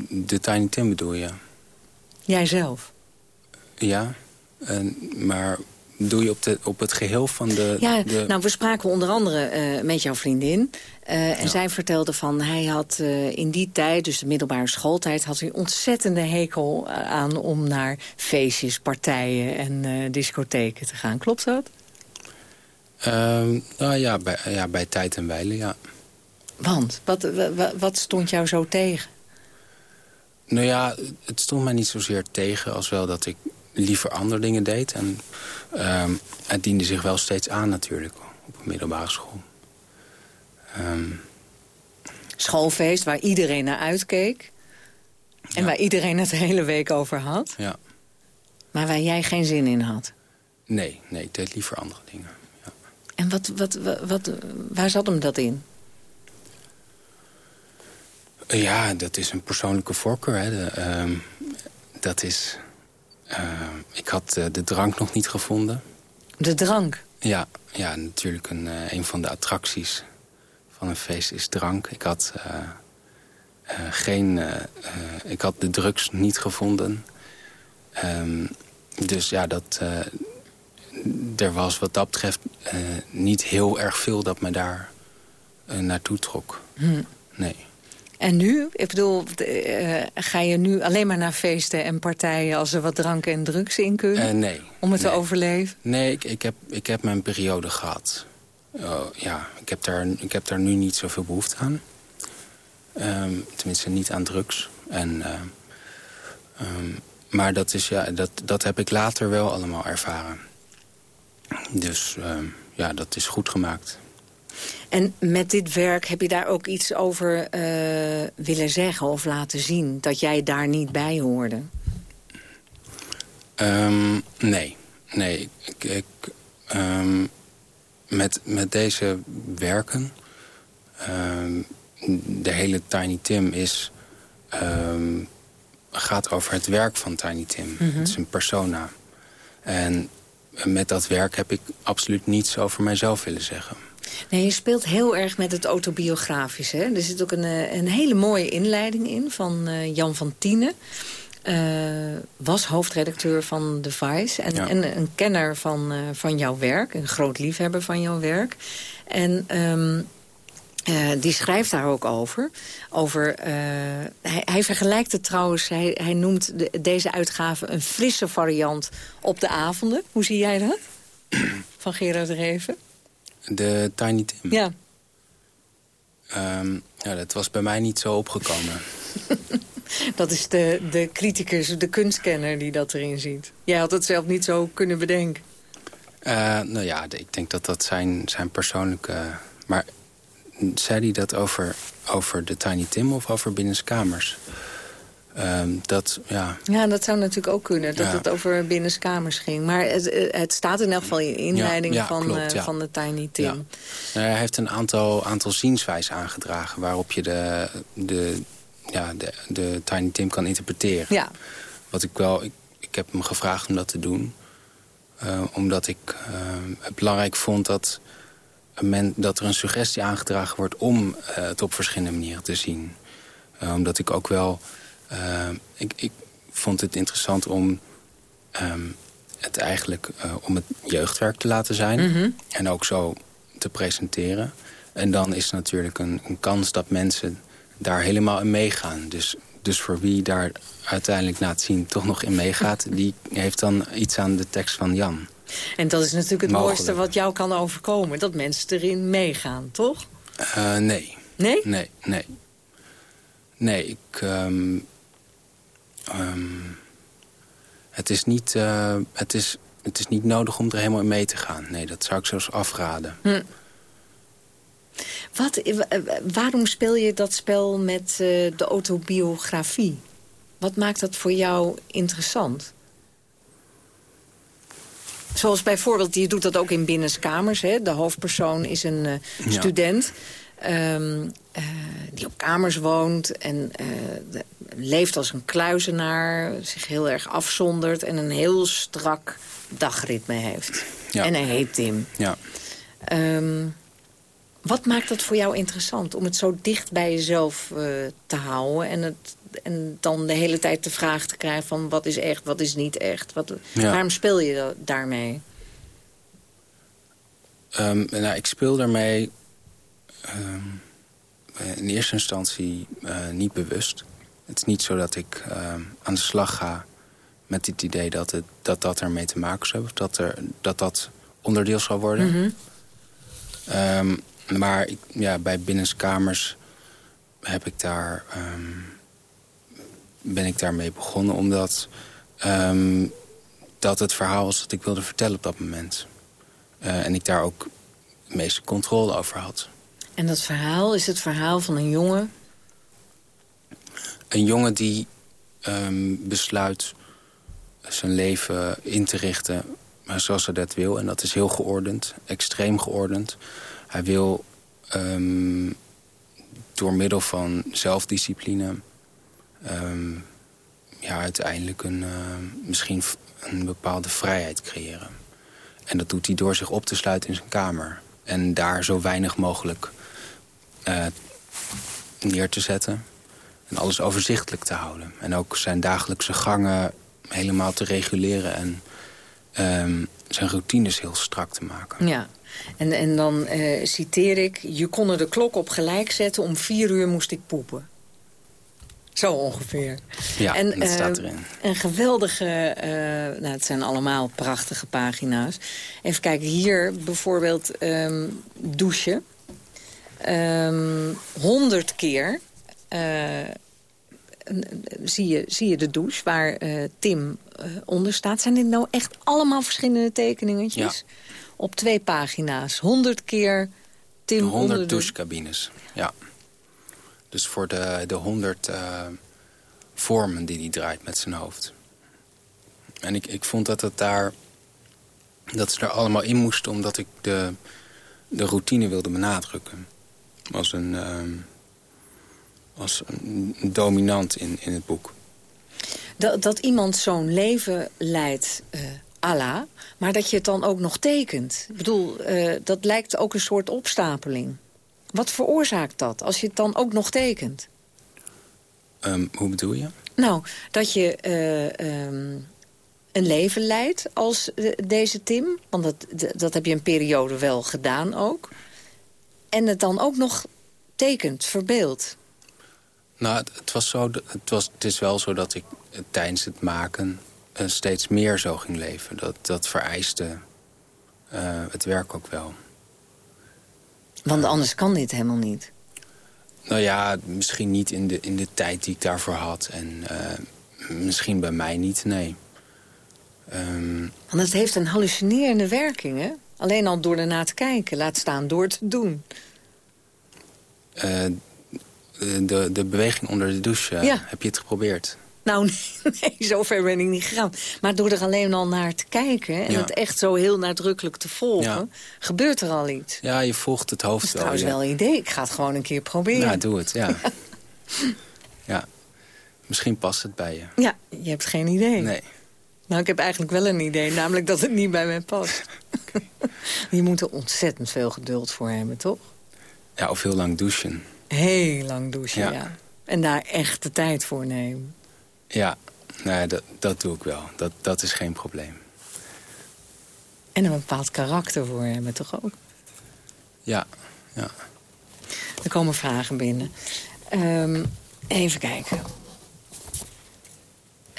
de Tiny Tim bedoel je? Jijzelf. Ja, en, maar doe je op, de, op het geheel van de... Ja, de... nou, we spraken onder andere eh, met jouw vriendin. eh, en Ja. zij vertelde van, hij had eh, in die tijd, dus de middelbare schooltijd... had hij ontzettende hekel aan om naar feestjes, partijen en discotheken te gaan. Klopt dat? Ehm, nou ja bij, ja, bij tijd en wijle, ja. Want, wat, wa- wa- wat stond jou zo tegen? Nou ja, het stond mij niet zozeer tegen... als wel dat ik liever andere dingen deed. En ehm, het diende zich wel steeds aan natuurlijk op een middelbare school. Ehm, Schoolfeest waar iedereen naar uitkeek. En waar iedereen het de hele week over had. ja, Maar waar jij geen zin in had. nee, nee, ik deed liever andere dingen. En wat, wat, wat, wat, waar zat hem dat in? Ja, dat is een persoonlijke voorkeur. Hè. De, ehm, dat is... ehm, ik had eh, de drank nog niet gevonden. De drank? Ja, ja natuurlijk een, eh, een van de attracties van een feest is drank. Ik had, eh, geen, ik had de drugs niet gevonden. Ehm, dus ja, dat, er was wat dat betreft niet heel erg veel dat me daar naartoe trok. Hm. Nee. En nu? Ik bedoel, eh, ga je nu alleen maar naar feesten en partijen... als er wat drank en drugs in kunnen? Eh, nee. Om het nee. te overleven? Nee, ik, ik, heb, ik heb mijn periode gehad. Oh, ja, ik heb, daar, ik heb daar nu niet zoveel behoefte aan. Ehm, tenminste, niet aan drugs. En, ehm, ehm, maar dat, is, ja, dat, dat heb ik later wel allemaal ervaren. Dus ehm, ja, dat is goed gemaakt. En met dit werk heb je daar ook iets over eh, willen zeggen of laten zien? Dat jij daar niet bij hoorde? Ehm, nee, nee. Ik, ik, ehm, met, met deze werken... ehm, de hele Tiny Tim is, gaat over het werk van Tiny Tim. Mhm. Het is een persona. En met dat werk heb ik absoluut niets over mijzelf willen zeggen. Nee, je speelt heel erg met het autobiografische. Hè? Er zit ook een, eh, een hele mooie inleiding in van eh, Jan van Tienen. eh, was hoofdredacteur van The Vice. En, Ja. en een kenner van, van jouw werk. Een groot liefhebber van jouw werk. En... ehm, eh, die schrijft daar ook over. over hij, hij vergelijkt het trouwens, hij, hij noemt de- deze uitgave een frisse variant op de avonden. Hoe zie jij dat? Van Gerard Reven? De Tiny Tim. Ja. Ehm, ja, dat was bij mij niet zo opgekomen. Dat is de, de criticus, de kunstkenner die dat erin ziet. Jij had het zelf niet zo kunnen bedenken. Eh, nou ja, ik denk dat dat zijn, zijn persoonlijke... Maar zei hij dat over, over de Tiny Tim of over binnenskamers? Ehm, dat, ja... Ja, dat zou natuurlijk ook kunnen, dat Ja. het over binnenskamers ging. Maar het, eh, het staat in elk geval in de inleiding Ja, ja, van, klopt, eh, van de Tiny Tim. Ja. Nou, hij heeft een aantal, aantal zienswijzen aangedragen... waarop je de, de, ja, de, de Tiny Tim kan interpreteren. Ja. Wat ik wel... Ik, ik heb hem gevraagd om dat te doen. eh, omdat ik het belangrijk vond dat, een men, dat er een suggestie aangedragen wordt... om het op verschillende manieren te zien. Omdat ik ook wel... eh, ik, ik vond het interessant om... ehm, het eigenlijk eh, om het jeugdwerk te laten zijn. Mhm. En ook zo te presenteren. En dan is natuurlijk een, een kans dat mensen daar helemaal in meegaan. Dus, dus voor wie daar uiteindelijk na het zien toch nog in meegaat... die heeft dan iets aan de tekst van Jan. En dat is natuurlijk het Mogelijk. mooiste wat jou kan overkomen. Dat mensen erin meegaan, toch? Eh, nee. Nee? Nee, nee. Nee, ik... ehm, ehm, het, is niet, eh, het, is, het is niet nodig om er helemaal in mee te gaan. Nee, dat zou ik zelfs afraden. Hm. Wat, eh, eh, waarom speel je dat spel met de autobiografie? Wat maakt dat voor jou interessant? Zoals bijvoorbeeld, je doet dat ook in binnenskamers. Hè? De hoofdpersoon is een eh, Ja. Ehm, eh, die op kamers woont... en eh, de- leeft als een kluizenaar, zich heel erg afzondert... en een heel strak dagritme heeft. Ja. En hij heet Tim. Ja. Ehm, wat maakt dat voor jou interessant? Om het zo dicht bij jezelf eh, te houden... En, het, en dan de hele tijd de vraag te krijgen van... wat is echt, wat is niet echt? Wat, Ja. Waarom speel je da- daarmee? Ehm, nou, ik speel daarmee ehm, in eerste instantie eh, niet bewust. Het is niet zo dat ik ehm, aan de slag ga met het idee dat het, dat, dat ermee te maken zou hebben. Of dat, er, dat dat onderdeel zal worden. Mhm. Ehm, maar ik, ja, bij binnenskamers heb ik daar, ben ik daarmee begonnen. Omdat dat het verhaal was dat ik wilde vertellen op dat moment. Eh, en ik daar ook de meeste controle over had. En dat verhaal is het verhaal van een jongen... Een jongen die ehm, besluit zijn leven in te richten zoals hij dat wil. En dat is heel geordend, extreem geordend. Hij wil ehm, door middel van zelfdiscipline... ehm, ja, uiteindelijk een, misschien een bepaalde vrijheid creëren. En dat doet hij door zich op te sluiten in zijn kamer. En daar zo weinig mogelijk eh, neer te zetten. En alles overzichtelijk te houden. En ook zijn dagelijkse gangen helemaal te reguleren. En ehm, zijn routines heel strak te maken. Ja, en, en dan eh, citeer ik... je kon er de klok op gelijk zetten, om vier uur moest ik poepen. Zo ongeveer. Ja, en, dat staat eh, erin. Een geweldige, eh, nou het zijn allemaal prachtige pagina's. Even kijken, hier bijvoorbeeld ehm, douchen. Ehm, Honderd keer eh, zie, je, zie je de douche waar eh, Tim eh, onder staat. Zijn dit nou echt allemaal verschillende tekeningetjes? Op twee pagina's. Honderd keer Tim onder 100 de... douchecabines, ja. Dus voor de, de 100 eh, vormen die hij draait met zijn hoofd. En ik, ik vond dat het daar... dat ze er allemaal in moesten... omdat ik de, de routine wilde benadrukken. Als een, ehm, als een dominant in, in het boek. Dat, dat iemand zo'n leven leidt, eh Allah, maar dat je het dan ook nog tekent. Ik bedoel, eh, dat lijkt ook een soort opstapeling. Wat veroorzaakt dat, als je het dan ook nog tekent? Ehm, hoe bedoel je? Nou, dat je eh, ehm, een leven leidt als deze Tim. Want dat, dat heb je een periode wel gedaan ook. En het dan ook nog tekent, verbeeldt. Nou, het, was zo, het, was, het is wel zo dat ik eh, tijdens het maken eh, steeds meer zo ging leven. Dat, dat vereiste eh, het werk ook wel. Want anders kan dit helemaal niet. Nou ja, misschien niet in de, in de tijd die ik daarvoor had. En misschien bij mij niet, nee. Ehm, Want het heeft een hallucinerende werking, hè? Alleen al door ernaar te kijken, laat staan door het te doen. eh, de, de beweging onder de douche, eh, Ja. heb je het geprobeerd? Nou, nee, nee, zover ben ik niet gegaan. Maar door er alleen al naar te kijken... en Ja. het echt zo heel nadrukkelijk te volgen... Ja. gebeurt er al iets. Ja, je volgt het hoofd Dat is wel. trouwens wel een idee. Ik ga het gewoon een keer proberen. Ja, doe het, ja. ja. Misschien past het bij je. Ja, je hebt geen idee. Nee. Nou, ik heb eigenlijk wel een idee. Namelijk dat het niet bij mij past. je moet er ontzettend veel geduld voor hebben, toch? Ja, of heel lang douchen. Heel lang douchen, ja. Ja. En daar echt de tijd voor nemen. Ja, nee, dat, dat doe ik wel. Dat, dat is geen probleem. En een bepaald karakter voor hebben, toch ook? Ja, ja. Er komen vragen binnen. Ehm, even kijken.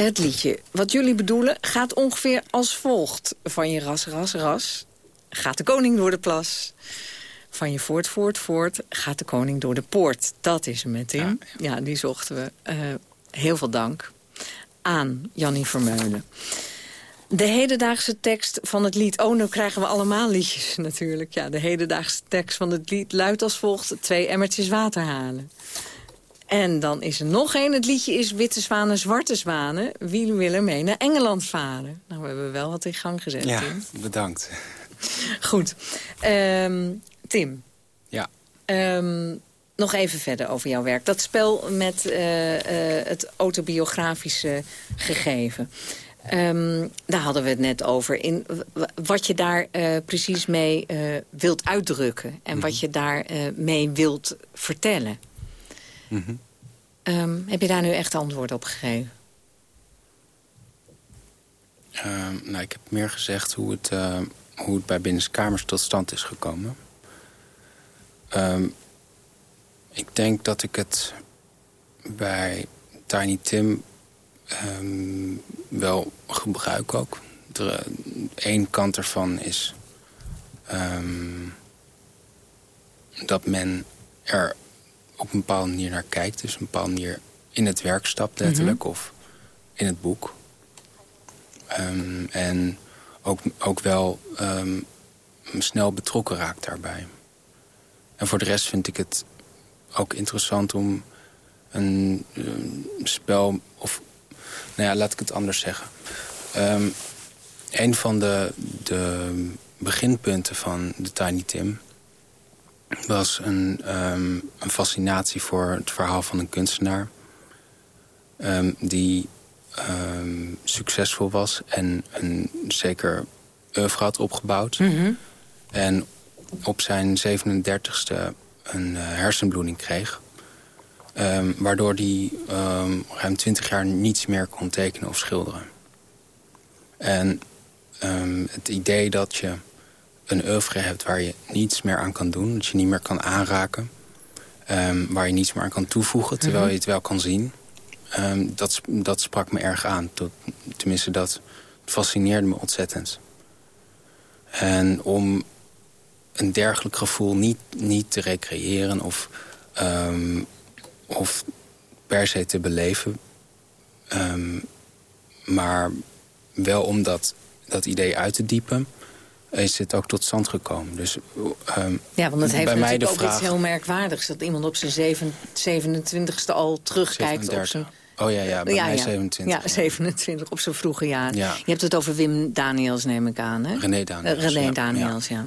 Het liedje. Wat jullie bedoelen gaat ongeveer als volgt. Van je ras, ras, ras gaat de koning door de plas. Van je voort, voort, voort gaat de koning door de poort. Dat is hem met Tim. Ja, die zochten we. Eh, heel veel dank aan Jannie Vermeulen. De hedendaagse tekst van het lied... Oh, nu krijgen we allemaal liedjes natuurlijk. Ja, de hedendaagse tekst van het lied luidt als volgt... twee emmertjes water halen. En dan is er nog één. Het liedje is Witte Zwanen, Zwarte Zwanen. Wie wil er mee naar Engeland varen? Nou, we hebben wel wat in gang gezet, Ja, Tim. bedankt. Goed. Ehm, Tim. Ja. Ehm, nog even verder over jouw werk. Dat spel met eh, eh, het autobiografische gegeven. Ehm, daar hadden we het net over. In wat je daar eh, precies mee wilt uitdrukken. En wat je daar mee wilt vertellen. Mhm. Ehm, heb je daar nu echt antwoord op gegeven? Ehm, nou, ik heb meer gezegd hoe het, eh, hoe het bij Binnenskamers tot stand is gekomen. Ehm, ik denk dat ik het bij Tiny Tim ehm, wel gebruik ook. Eén kant ervan is ehm, dat men er op een bepaalde manier naar kijkt. Dus een bepaalde manier in het werk stapt letterlijk. Of in het boek. Ehm, en ook, ook wel ehm, snel betrokken raakt daarbij. En voor de rest vind ik het ook interessant om een, een spel... of nou ja, laat ik het anders zeggen. Ehm, een van de, de beginpunten van de Tiny Tim... was een, ehm, een fascinatie voor het verhaal van een kunstenaar... ehm, die ehm, succesvol was en een zeker oeuvre had opgebouwd. En op zijn 37ste een eh, hersenbloeding kreeg. Waardoor hij ruim 20 jaar niets meer kon tekenen of schilderen. En het idee dat je een oeuvre hebt waar je niets meer aan kan doen... dat je niet meer kan aanraken, ehm, waar je niets meer aan kan toevoegen... terwijl Mhm. je het wel kan zien, ehm, dat, dat sprak me erg aan. Tot, tenminste, dat fascineerde me ontzettend. En om een dergelijk gevoel niet, niet te recreëren of, ehm, of per se te beleven. maar wel om dat, dat idee uit te diepen, is het ook tot stand gekomen. Dus, ehm, Ja, want het heeft bij mij natuurlijk de ook vraag... iets heel merkerigs... dat iemand op zijn zeven, 27ste al terugkijkt op 37. zijn... Oh ja, ja bij mij 27. Ja, 27, op zijn vroege jaar. Ja. Je hebt het over Wim Daniels, neem ik aan, hè? René Daniels, Eh, René ja. Daniels, ja.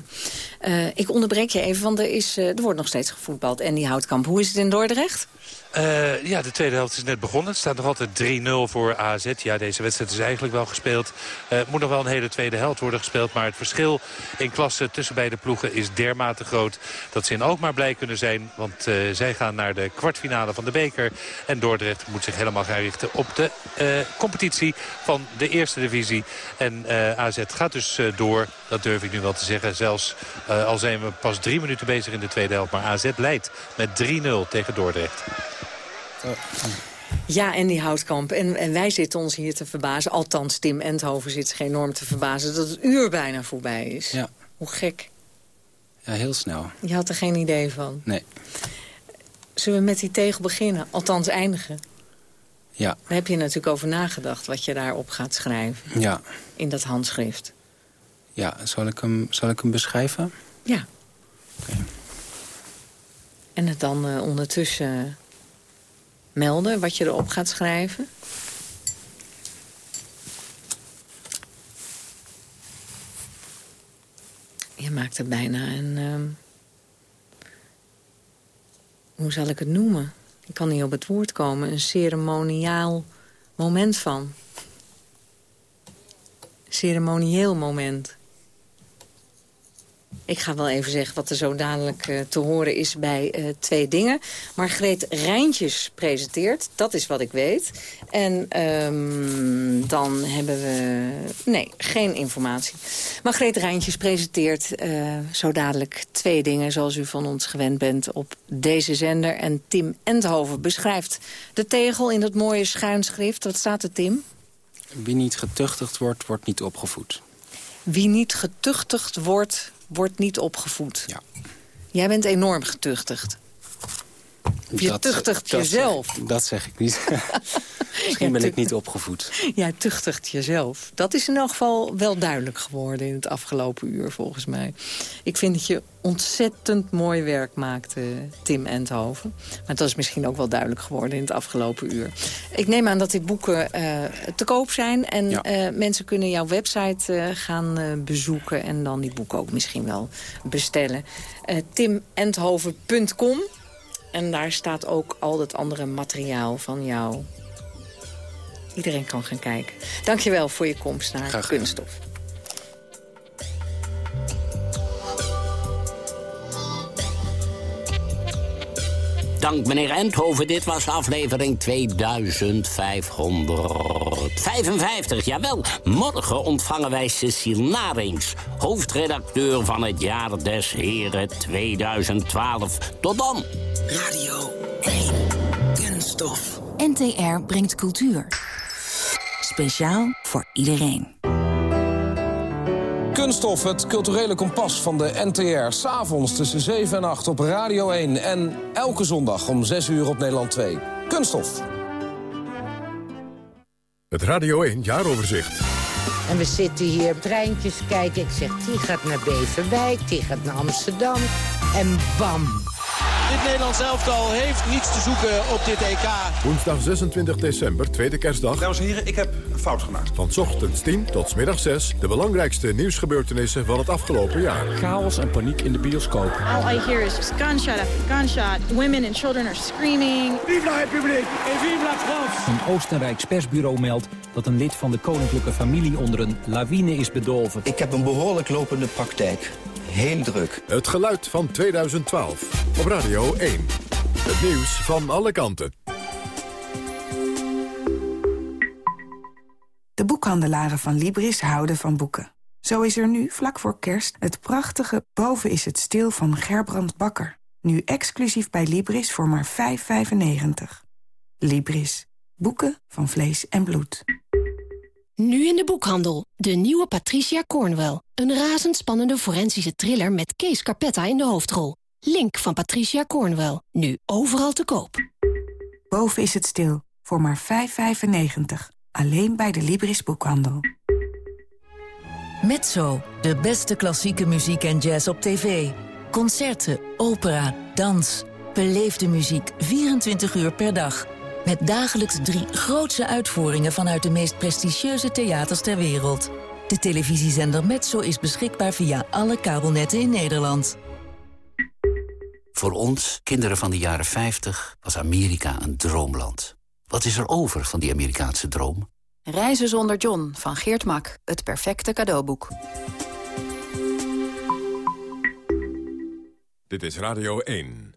Eh, ik onderbreek je even, want er, is, eh, er wordt nog steeds gevoetbald. En die Houtkamp, hoe is het in Dordrecht? Eh, ja, de tweede helft is net begonnen. Het staat nog altijd 3-0 voor AZ. Ja, deze wedstrijd is eigenlijk wel gespeeld. Het moet nog wel een hele tweede helft worden gespeeld. Maar het verschil in klasse tussen beide ploegen is dermate groot... dat ze in Alkmaar blij kunnen zijn. Want eh, zij gaan naar de kwartfinale van de beker. En Dordrecht moet zich helemaal gaan richten op de competitie van de eerste divisie. En AZ gaat dus door, dat durf ik nu wel te zeggen. Zelfs al zijn we pas drie minuten bezig in de tweede helft. Maar AZ leidt met 3-0 tegen Dordrecht. Ja, en die Houtkamp. En, en wij zitten ons hier te verbazen. Althans, Tim Endhoven zit zich enorm te verbazen... dat het uur bijna voorbij is. Ja. Hoe gek. Ja, heel snel. Je had er geen idee van. Nee. Zullen we met die tegel beginnen? Althans, eindigen. Ja. Daar heb je natuurlijk over nagedacht... wat je daarop gaat schrijven. Ja. In dat handschrift. Ja, zal ik hem, zal ik hem beschrijven? Ja. En het dan eh, ondertussen melden wat je erop gaat schrijven. Je maakt er bijna een... ehm, hoe zal ik het noemen? Ik kan niet op het woord komen. Een ceremoniaal moment van. Ceremonieel moment. Ik ga wel even zeggen wat er zo dadelijk eh, te horen is bij eh, twee dingen. Margreet Rijntjes presenteert, dat is wat ik weet. En ehm, dan hebben we... Nee, geen informatie. Margreet Rijntjes presenteert eh, zo dadelijk twee dingen... zoals u van ons gewend bent op deze zender. En Tim Endhoven beschrijft de tegel in dat mooie schuinschrift. Wat staat er, Tim? Wie niet getuchtigd wordt, wordt niet opgevoed. Wie niet getuchtigd wordt, wordt niet opgevoed. Ja. Jij bent enorm getuchtigd. Je Dat- tuchtigt dat jezelf. zeg dat zeg ik niet. Misschien ben ik niet opgevoed. Jij tuchtigt jezelf. Dat is in elk geval wel duidelijk geworden in het afgelopen uur, volgens mij. Ik vind dat je ontzettend mooi werk maakt, Tim Endhoven. Maar dat is misschien ook wel duidelijk geworden in het afgelopen uur. Ik neem aan dat die boeken eh, te koop zijn. En Ja. eh, mensen kunnen jouw website eh, gaan bezoeken... en dan die boeken ook misschien wel bestellen. Timendhoven.com. En daar staat ook al dat andere materiaal van jou Iedereen kan gaan kijken. Dankjewel voor je komst naar. Kunststof. Dank meneer Endhoven, dit was aflevering 2555. Jawel, morgen ontvangen wij Cecile Narings... hoofdredacteur van het jaar des heren 2012. Tot dan! Radio 1. Kunststof. NTR brengt cultuur. Speciaal voor iedereen. Kunststof, het culturele kompas van de NTR. S'avonds tussen 7 en 8 op Radio 1. En elke zondag om 6 uur op Nederland 2. Kunststof. Het Radio 1 jaaroverzicht. En we zitten hier treintjes kijken. Ik zeg, die gaat naar Beverwijk, die gaat naar Amsterdam. En bam. Dit Nederlands elftal heeft niets te zoeken op dit EK. Woensdag 26 december, tweede kerstdag. Dames en heren, ik heb een fout gemaakt. Van 's ochtends 10 tot 's middags 6. De belangrijkste nieuwsgebeurtenissen van het afgelopen jaar. Chaos en paniek in de bioscoop. All I hear is just gunshot after gunshot. Women and children are screaming. Vive la République et vive la France! Een Oostenrijks persbureau meldt dat een lid van de koninklijke familie onder een lawine is bedolven. Ik heb een behoorlijk lopende praktijk. Heel druk. Het geluid van 2012. Op Radio 1. Het nieuws van alle kanten. De boekhandelaren van Libris houden van boeken. Zo is er nu, vlak voor kerst, het prachtige Boven is het stil van Gerbrand Bakker. Nu exclusief bij Libris voor maar 5,95. Libris. Boeken van vlees en bloed. Nu in de boekhandel. De nieuwe Patricia Cornwell. Een razendspannende forensische thriller met Kees Carpetta in de hoofdrol. Link van Patricia Cornwell. Nu overal te koop. Boven is het stil voor maar 5,95. Alleen bij de Libris boekhandel. Mezzo, de beste klassieke muziek en jazz op tv. Concerten, opera, dans. Beleefde muziek 24 uur per dag. Met dagelijks drie grootse uitvoeringen vanuit de meest prestigieuze theaters ter wereld. De televisiezender Mezzo is beschikbaar via alle kabelnetten in Nederland. Voor ons, kinderen van de jaren 50, was Amerika een droomland. Wat is er over van die Amerikaanse droom? Reizen zonder John van Geert Mak. Het perfecte cadeauboek. Dit is Radio 1.